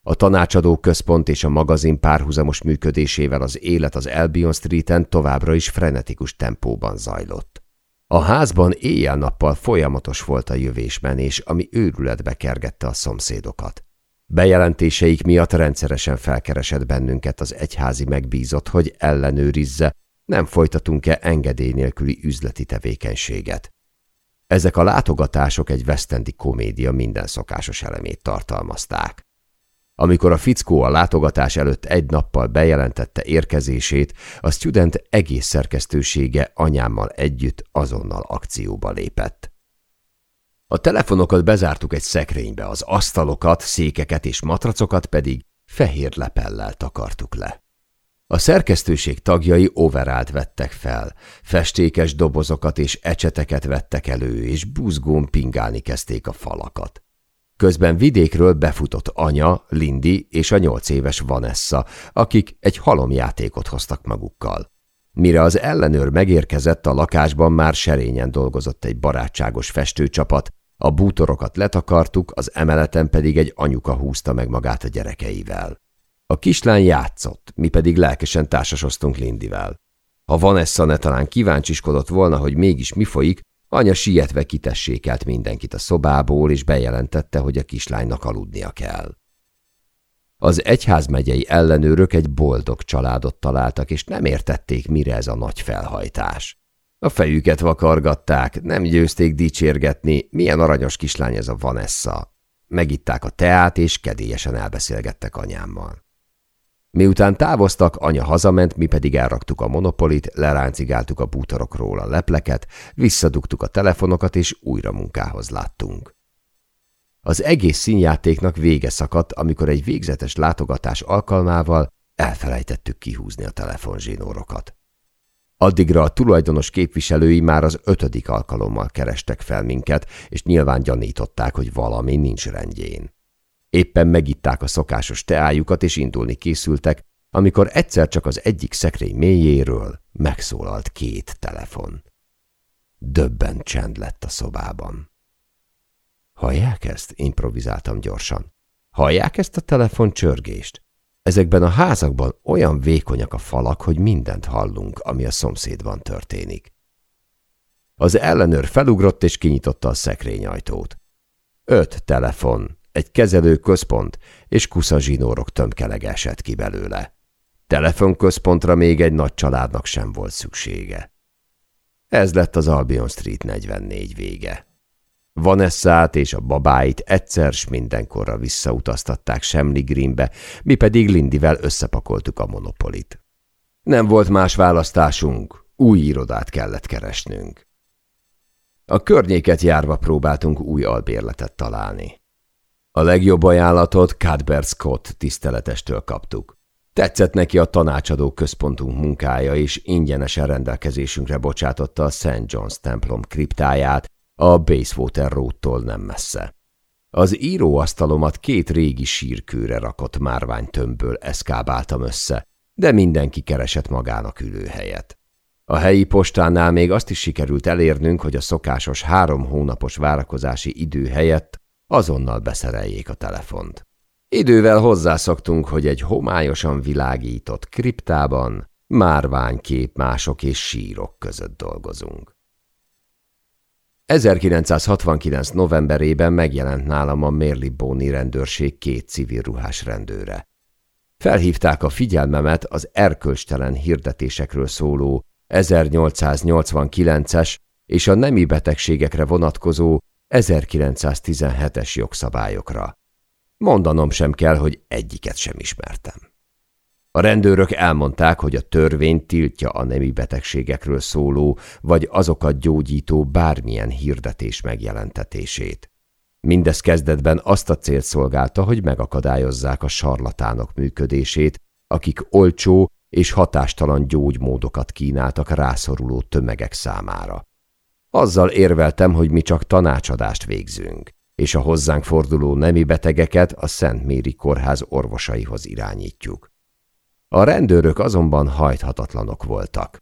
A tanácsadó központ és a magazin párhuzamos működésével az élet az Albion Street-en továbbra is frenetikus tempóban zajlott. A házban éjjel-nappal folyamatos volt a jövésmenés, ami őrületbe kergette a szomszédokat. Bejelentéseik miatt rendszeresen felkeresett bennünket az egyházi megbízott, hogy ellenőrizze, nem folytatunk-e engedély nélküli üzleti tevékenységet. Ezek a látogatások egy vesztendi komédia minden szokásos elemét tartalmazták. Amikor a fickó a látogatás előtt egy nappal bejelentette érkezését, a student egész szerkesztősége anyámmal együtt azonnal akcióba lépett. A telefonokat bezártuk egy szekrénybe, az asztalokat, székeket és matracokat pedig fehér lepellel takartuk le. A szerkesztőség tagjai overált vettek fel, festékes dobozokat és ecseteket vettek elő, és buzgón pingálni kezdték a falakat. Közben vidékről befutott anya, Lindy és a nyolc éves Vanessa, akik egy halomjátékot hoztak magukkal. Mire az ellenőr megérkezett, a lakásban már serényen dolgozott egy barátságos festőcsapat, a bútorokat letakartuk, az emeleten pedig egy anyuka húzta meg magát a gyerekeivel. A kislány játszott, mi pedig lelkesen társasoztunk Lindivel. Ha Vanessa ne talán kíváncsiskodott volna, hogy mégis mi folyik, anya sietve kitessékelt mindenkit a szobából, és bejelentette, hogy a kislánynak aludnia kell. Az egyházmegyei ellenőrök egy boldog családot találtak, és nem értették, mire ez a nagy felhajtás. A fejüket vakargatták, nem győzték dicsérgetni, milyen aranyos kislány ez a Vanessa. Megitták a teát, és kedélyesen elbeszélgettek anyámmal. Miután távoztak, anya hazament, mi pedig elraktuk a monopolit, leráncigáltuk a bútorokról a lepleket, visszadugtuk a telefonokat, és újra munkához láttunk. Az egész színjátéknak vége szakadt, amikor egy végzetes látogatás alkalmával elfelejtettük kihúzni a telefonzsinórokat. Addigra a tulajdonos képviselői már az ötödik alkalommal kerestek fel minket, és nyilván gyanították, hogy valami nincs rendjén. Éppen megitták a szokásos teájukat, és indulni készültek, amikor egyszer csak az egyik szekrény mélyéről megszólalt két telefon. Döbben csend lett a szobában. Hallják ezt? improvizáltam gyorsan. Hallják ezt a telefon csörgést? Ezekben a házakban olyan vékonyak a falak, hogy mindent hallunk, ami a szomszédban történik. Az ellenőr felugrott és kinyitotta a szekrényajtót. Öt telefon, egy kezelő központ és kusza zsinórok tömkelege esett ki belőle. Telefonközpontra még egy nagy családnak sem volt szüksége. Ez lett az Albion Street 44 vége. Vanessát és a babáit egyszer s mindenkorra visszautaztatták Semli Greenbe, mi pedig Lindivel összepakoltuk a monopolit. Nem volt más választásunk, új irodát kellett keresnünk. A környéket járva próbáltunk új albérletet találni. A legjobb ajánlatot Cadbert Scott tiszteletestől kaptuk. Tetszett neki a tanácsadó központunk munkája, és ingyenesen rendelkezésünkre bocsátotta a St. John's templom kriptáját, a Basewater Roadtól nem messze. Az íróasztalomat két régi sírkőre rakott márványtömbből eszkábáltam össze, de mindenki keresett magának ülőhelyet. A helyi postánál még azt is sikerült elérnünk, hogy a szokásos három hónapos várakozási idő helyett azonnal beszereljék a telefont. Idővel hozzászoktunk, hogy egy homályosan világított kriptában márványképmások és sírok között dolgozunk. 1969. novemberében megjelent nálam a Mérlibóni rendőrség két civil ruhás rendőre. Felhívták a figyelmemet az erkölcstelen hirdetésekről szóló 1889-es és a nemi betegségekre vonatkozó 1917-es jogszabályokra. Mondanom sem kell, hogy egyiket sem ismertem. A rendőrök elmondták, hogy a törvény tiltja a nemi betegségekről szóló, vagy azokat gyógyító bármilyen hirdetés megjelentetését. Mindez kezdetben azt a célt szolgálta, hogy megakadályozzák a sarlatánok működését, akik olcsó és hatástalan gyógymódokat kínáltak rászoruló tömegek számára. Azzal érveltem, hogy mi csak tanácsadást végzünk, és a hozzánk forduló nemi betegeket a Szent Méri kórház orvosaihoz irányítjuk. A rendőrök azonban hajthatatlanok voltak.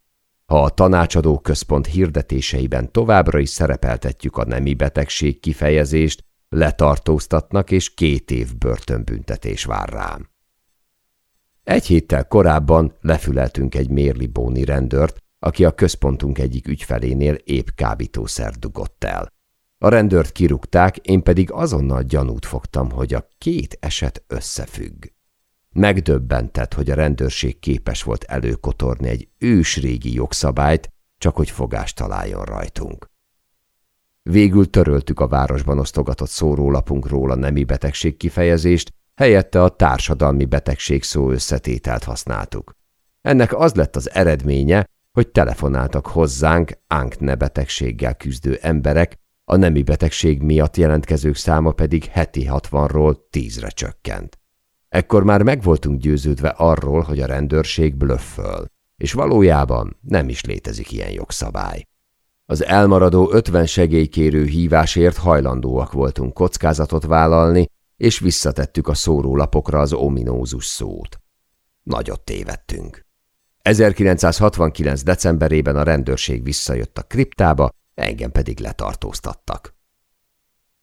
Ha a tanácsadó központ hirdetéseiben továbbra is szerepeltetjük a nemi betegség kifejezést, letartóztatnak és két év börtönbüntetés vár rám. Egy héttel korábban lefüleltünk egy mérlibóni rendőrt, aki a központunk egyik ügyfelénél épp kábítószer dugott el. A rendőrt kirúgták, én pedig azonnal gyanút fogtam, hogy a két eset összefügg. Megdöbbentett, hogy a rendőrség képes volt előkotorni egy ősrégi jogszabályt, csak hogy fogást találjon rajtunk. Végül töröltük a városban osztogatott szórólapunkról a nemi betegség kifejezést, helyette a társadalmi betegség szó összetételt használtuk. Ennek az lett az eredménye, hogy telefonáltak hozzánk ánkne betegséggel küzdő emberek, a nemi betegség miatt jelentkezők száma pedig heti 60-ról 10-re csökkent. Ekkor már meg voltunk győződve arról, hogy a rendőrség blöfföl, és valójában nem is létezik ilyen jogszabály. Az elmaradó ötven segélykérő hívásért hajlandóak voltunk kockázatot vállalni, és visszatettük a szórólapokra az ominózus szót. Nagyot tévedtünk. 1969. decemberében a rendőrség visszajött a kriptába, engem pedig letartóztattak.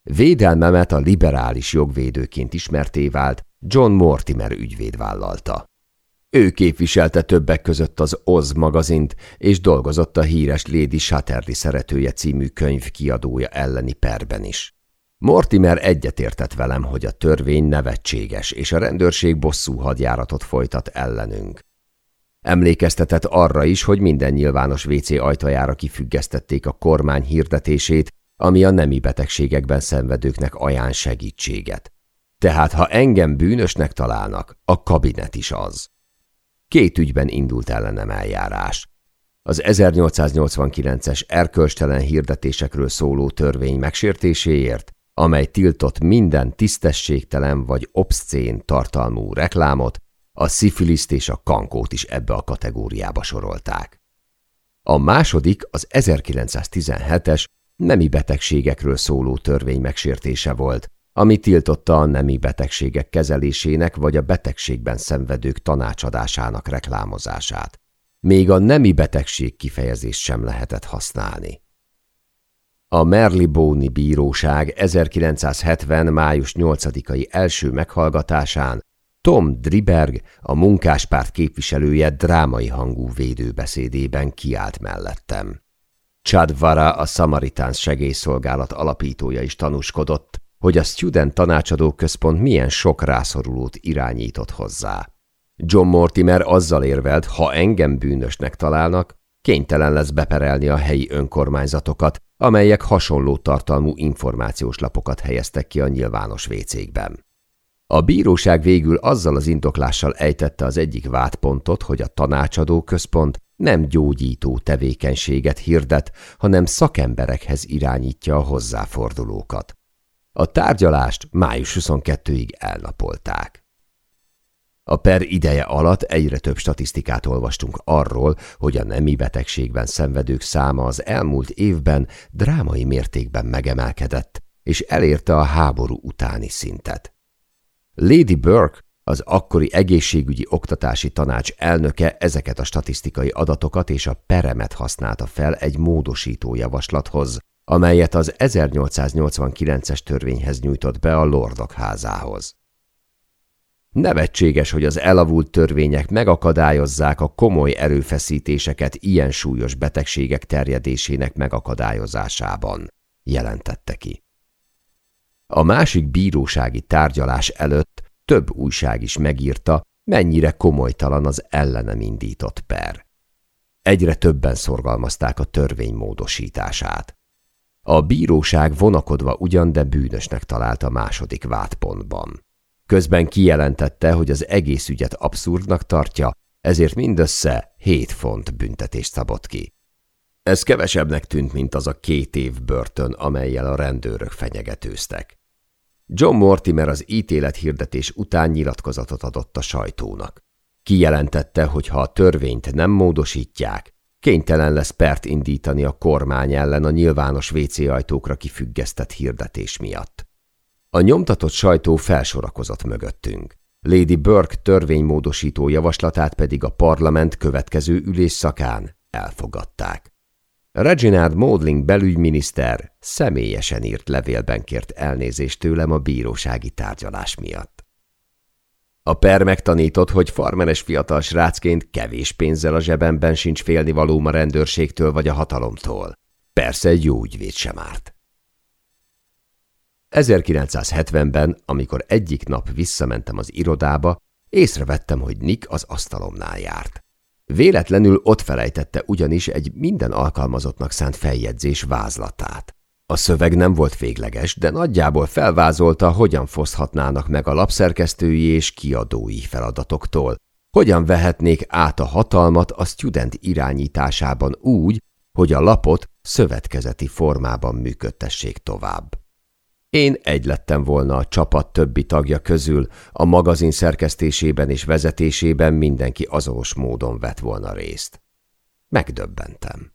Védelmemet a liberális jogvédőként ismerté vált John Mortimer ügyvéd vállalta. Ő képviselte többek között az Oz magazint, és dolgozott a híres Lady Shatterley szeretője című könyv kiadója elleni perben is. Mortimer egyetértett velem, hogy a törvény nevetséges, és a rendőrség bosszú hadjáratot folytat ellenünk. Emlékeztetett arra is, hogy minden nyilvános WC ajtajára kifüggesztették a kormány hirdetését, ami a nemi betegségekben szenvedőknek ajánl segítséget. Tehát ha engem bűnösnek találnak, a kabinet is az. Két ügyben indult ellenem eljárás. Az 1889-es erkölcstelen hirdetésekről szóló törvény megsértéséért, amely tiltott minden tisztességtelen vagy obszcén tartalmú reklámot, a szifiliszt és a kankót is ebbe a kategóriába sorolták. A második az 1917-es nemi betegségekről szóló törvény megsértése volt, ami tiltotta a nemi betegségek kezelésének vagy a betegségben szenvedők tanácsadásának reklámozását. Még a nemi betegség kifejezést sem lehetett használni. A Merlibóni Bíróság 1970. május 8-ai első meghallgatásán Tom Driberg, a munkáspárt képviselője drámai hangú védőbeszédében kiállt mellettem. Chad Vara, a Samaritáns segélyszolgálat alapítója is tanúskodott, hogy a Student Tanácsadó Központ milyen sok rászorulót irányított hozzá. John Mortimer azzal érvelt, ha engem bűnösnek találnak, kénytelen lesz beperelni a helyi önkormányzatokat, amelyek hasonló tartalmú információs lapokat helyeztek ki a nyilvános vécékben. A bíróság végül azzal az indoklással ejtette az egyik vádpontot, hogy a tanácsadó központ nem gyógyító tevékenységet hirdet, hanem szakemberekhez irányítja a hozzáfordulókat. A tárgyalást május 22-ig elnapolták. A per ideje alatt egyre több statisztikát olvastunk arról, hogy a nemi betegségben szenvedők száma az elmúlt évben drámai mértékben megemelkedett, és elérte a háború utáni szintet. Lady Burke, az akkori egészségügyi oktatási tanács elnöke ezeket a statisztikai adatokat és a peremet használta fel egy módosító javaslathoz, amelyet az 1889-es törvényhez nyújtott be a Lordok házához. Nevetséges, hogy az elavult törvények megakadályozzák a komoly erőfeszítéseket ilyen súlyos betegségek terjedésének megakadályozásában, jelentette ki. A másik bírósági tárgyalás előtt több újság is megírta, mennyire komolytalan az ellenem indított per. Egyre többen szorgalmazták a törvény módosítását. A bíróság vonakodva ugyan, de bűnösnek talált a második vádpontban. Közben kijelentette, hogy az egész ügyet abszurdnak tartja, ezért mindössze 7 font büntetést szabott ki. Ez kevesebbnek tűnt, mint az a két év börtön, amelyel a rendőrök fenyegetőztek. John Mortimer az ítélethirdetés után nyilatkozatot adott a sajtónak. Kijelentette, hogy ha a törvényt nem módosítják, kénytelen lesz pert indítani a kormány ellen a nyilvános WC ajtókra kifüggesztett hirdetés miatt. A nyomtatott sajtó felsorakozott mögöttünk. Lady Burke törvénymódosító javaslatát pedig a parlament következő ülésszakán elfogadták. Reginald Maudling belügyminiszter személyesen írt levélben kért elnézést tőlem a bírósági tárgyalás miatt. A per megtanított, hogy farmeres fiatal srácként kevés pénzzel a zsebemben sincs félnivalóm a rendőrségtől vagy a hatalomtól. Persze jó ügyvéd sem árt. 1970-ben, amikor egyik nap visszamentem az irodába, észrevettem, hogy Nick az asztalomnál járt. Véletlenül ott felejtette ugyanis egy minden alkalmazottnak szánt feljegyzés vázlatát. A szöveg nem volt végleges, de nagyjából felvázolta, hogyan foszthatnának meg a lapszerkesztői és kiadói feladatoktól, hogyan vehetnék át a hatalmat a student irányításában úgy, hogy a lapot szövetkezeti formában működtessék tovább. Én egy lettem volna a csapat többi tagja közül, a magazin szerkesztésében és vezetésében mindenki azonos módon vett volna részt. Megdöbbentem.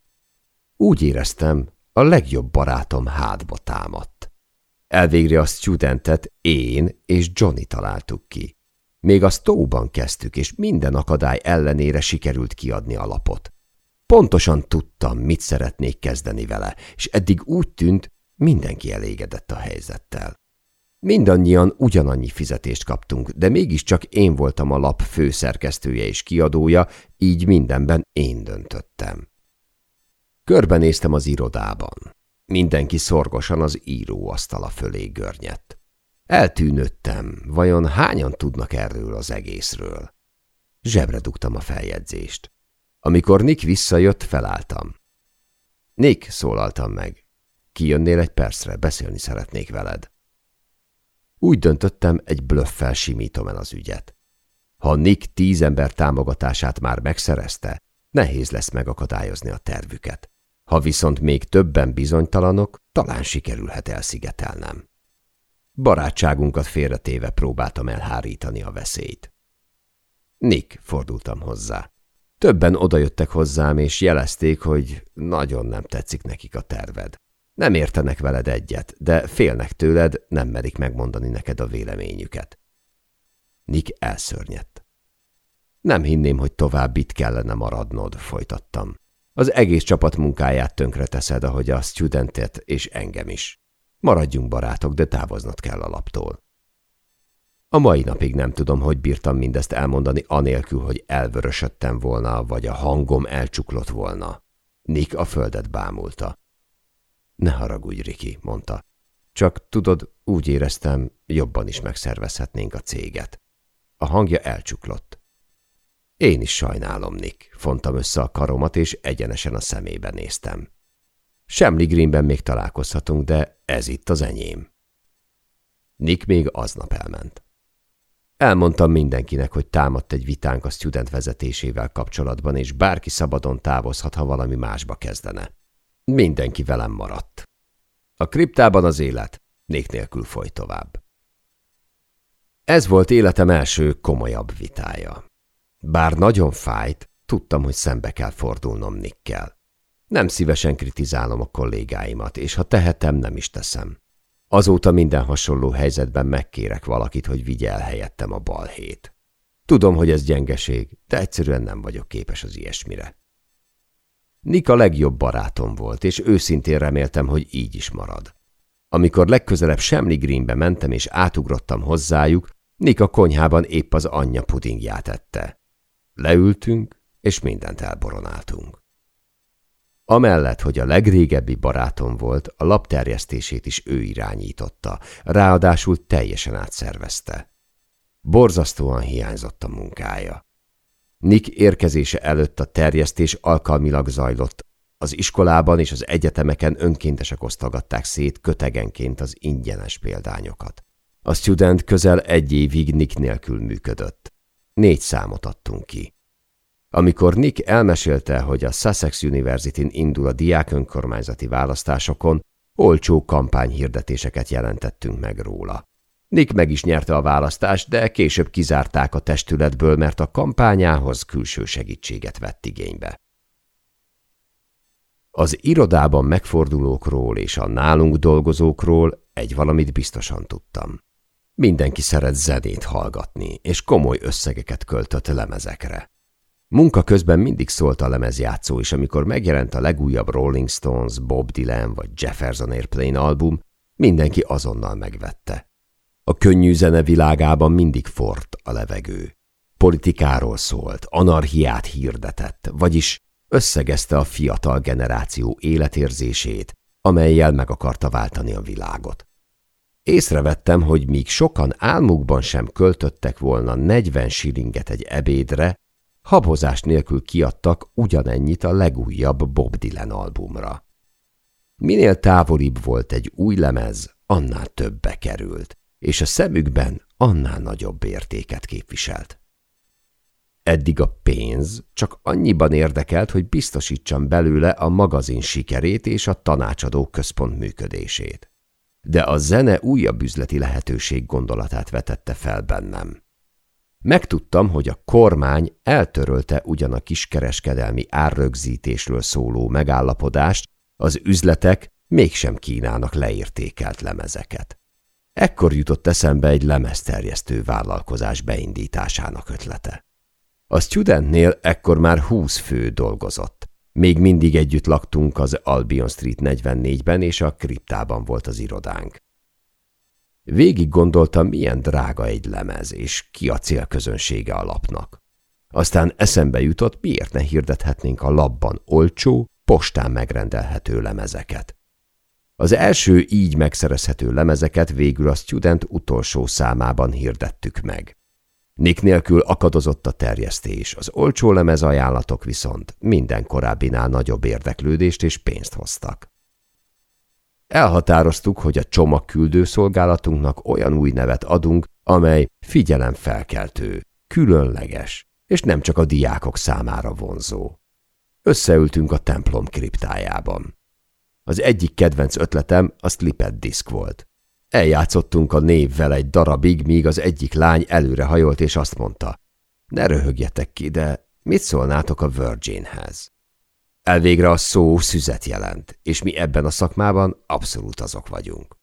Úgy éreztem, a legjobb barátom hátba támadt. Elvégre a studentet én és Johnny találtuk ki. Még a stóban kezdtük, és minden akadály ellenére sikerült kiadni a lapot. Pontosan tudtam, mit szeretnék kezdeni vele, és eddig úgy tűnt, mindenki elégedett a helyzettel. Mindannyian ugyanannyi fizetést kaptunk, de mégiscsak én voltam a lap főszerkesztője és kiadója, így mindenben én döntöttem. Körbenéztem az irodában. Mindenki szorgosan az íróasztala fölé görnyett. Eltűnöttem, vajon hányan tudnak erről az egészről? Zsebre dugtam a feljegyzést. Amikor Nick visszajött, felálltam. Nick, szólaltam meg. Kijönnél egy percre, beszélni szeretnék veled. Úgy döntöttem, egy blöffel simítom el az ügyet. Ha Nick tíz ember támogatását már megszerezte, nehéz lesz megakadályozni a tervüket. Ha viszont még többen bizonytalanok, talán sikerülhet elszigetelnem. Barátságunkat félretéve próbáltam elhárítani a veszélyt. Nick, fordultam hozzá. Többen odajöttek hozzám, és jelezték, hogy nagyon nem tetszik nekik a terved. Nem értenek veled egyet, de félnek tőled, nem merik megmondani neked a véleményüket. Nick elszörnyedt. Nem hinném, hogy tovább itt kellene maradnod, folytattam. Az egész csapat munkáját tönkre teszed, ahogy a studentet és engem is. Maradjunk barátok, de távoznod kell a laptól. A mai napig nem tudom, hogy bírtam mindezt elmondani anélkül, hogy elvörösödtem volna, vagy a hangom elcsuklott volna. Nick a földet bámulta. Ne haragudj, Riki, mondta. Csak tudod, úgy éreztem, jobban is megszervezhetnénk a céget. A hangja elcsuklott. Én is sajnálom, Nick. Fontam össze a karomat, és egyenesen a szemébe néztem. Semli Greenben még találkozhatunk, de ez itt az enyém. Nick még aznap elment. Elmondtam mindenkinek, hogy támadt egy vitánk a student vezetésével kapcsolatban, és bárki szabadon távozhat, ha valami másba kezdene. Mindenki velem maradt. A kriptában az élet, Nick nélkül folyt tovább. Ez volt életem első komolyabb vitája. Bár nagyon fájt, tudtam, hogy szembe kell fordulnom Nickkel. Nem szívesen kritizálom a kollégáimat, és ha tehetem, nem is teszem. Azóta minden hasonló helyzetben megkérek valakit, hogy vigye el helyettem a balhét. Tudom, hogy ez gyengeség, de egyszerűen nem vagyok képes az ilyesmire. Nick a legjobb barátom volt, és őszintén reméltem, hogy így is marad. Amikor legközelebb Semli Greenbe mentem és átugrottam hozzájuk, Nick a konyhában épp az anyja pudingját ette. Leültünk, és mindent elboronáltunk. Amellett, hogy a legrégebbi barátom volt, a lapterjesztését is ő irányította, ráadásul teljesen átszervezte. Borzasztóan hiányzott a munkája. Nick érkezése előtt a terjesztés alkalmilag zajlott. Az iskolában és az egyetemeken önkéntesek osztogatták szét kötegenként az ingyenes példányokat. A student közel egy évig Nick nélkül működött. Négy számot adtunk ki. Amikor Nick elmesélte, hogy a Sussex University-n indul a diák önkormányzati választásokon, olcsó kampányhirdetéseket jelentettünk meg róla. Nick meg is nyerte a választást, de később kizárták a testületből, mert a kampányához külső segítséget vett igénybe. Az irodában megfordulókról és a nálunk dolgozókról egy valamit biztosan tudtam. Mindenki szeret zenét hallgatni, és komoly összegeket költött lemezekre. Munka közben mindig szólt a lemezjátszó, és amikor megjelent a legújabb Rolling Stones, Bob Dylan vagy Jefferson Airplane album, mindenki azonnal megvette. A könnyű zene világában mindig fort a levegő. Politikáról szólt, anarhiát hirdetett, vagyis összegezte a fiatal generáció életérzését, amelyel meg akarta váltani a világot. Észrevettem, hogy míg sokan álmukban sem költöttek volna 40 silinget egy ebédre, habozás nélkül kiadtak ugyanennyit a legújabb Bob Dylan albumra. Minél távolibb volt egy új lemez, annál többbe került, és a szemükben annál nagyobb értéket képviselt. Eddig a pénz csak annyiban érdekelt, hogy biztosítsam belőle a magazin sikerét és a tanácsadó központ működését. de a zene újabb üzleti lehetőség gondolatát vetette fel bennem. Megtudtam, hogy a kormány eltörölte ugyan a kiskereskedelmi árrögzítésről szóló megállapodást, az üzletek mégsem kínálnak leértékelt lemezeket. Ekkor jutott eszembe egy lemezterjesztő vállalkozás beindításának ötlete. A studentnél ekkor már húsz fő dolgozott. Még mindig együtt laktunk az Albion Street 44-ben, és a kriptában volt az irodánk. Végig gondoltam, milyen drága egy lemez, és ki a célközönsége a lapnak. Aztán eszembe jutott, miért ne hirdethetnénk a labban olcsó, postán megrendelhető lemezeket. Az első így megszerezhető lemezeket végül a Student utolsó számában hirdettük meg. Nick nélkül akadozott a terjesztés, az olcsó lemez ajánlatok viszont minden korábbinál nagyobb érdeklődést és pénzt hoztak. Elhatároztuk, hogy a csomagküldő szolgálatunknak olyan új nevet adunk, amely figyelemfelkeltő, különleges, és nem csak a diákok számára vonzó. Összeültünk a templom kriptájában. Az egyik kedvenc ötletem a slipet disk volt. Eljátszottunk a névvel egy darabig, míg az egyik lány előre hajolt, és azt mondta, ne röhögjetek ki, de mit szólnátok a Virginhez? Elvégre a szó szüzet jelent, és mi ebben a szakmában abszolút azok vagyunk.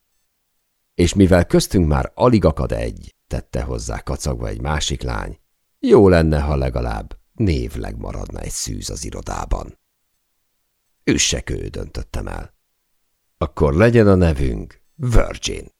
És mivel köztünk már alig akad egy, tette hozzá kacagva egy másik lány, jó lenne, ha legalább névleg maradna egy szűz az irodában. Üssek ő, döntöttem el. Akkor legyen a nevünk Virgin.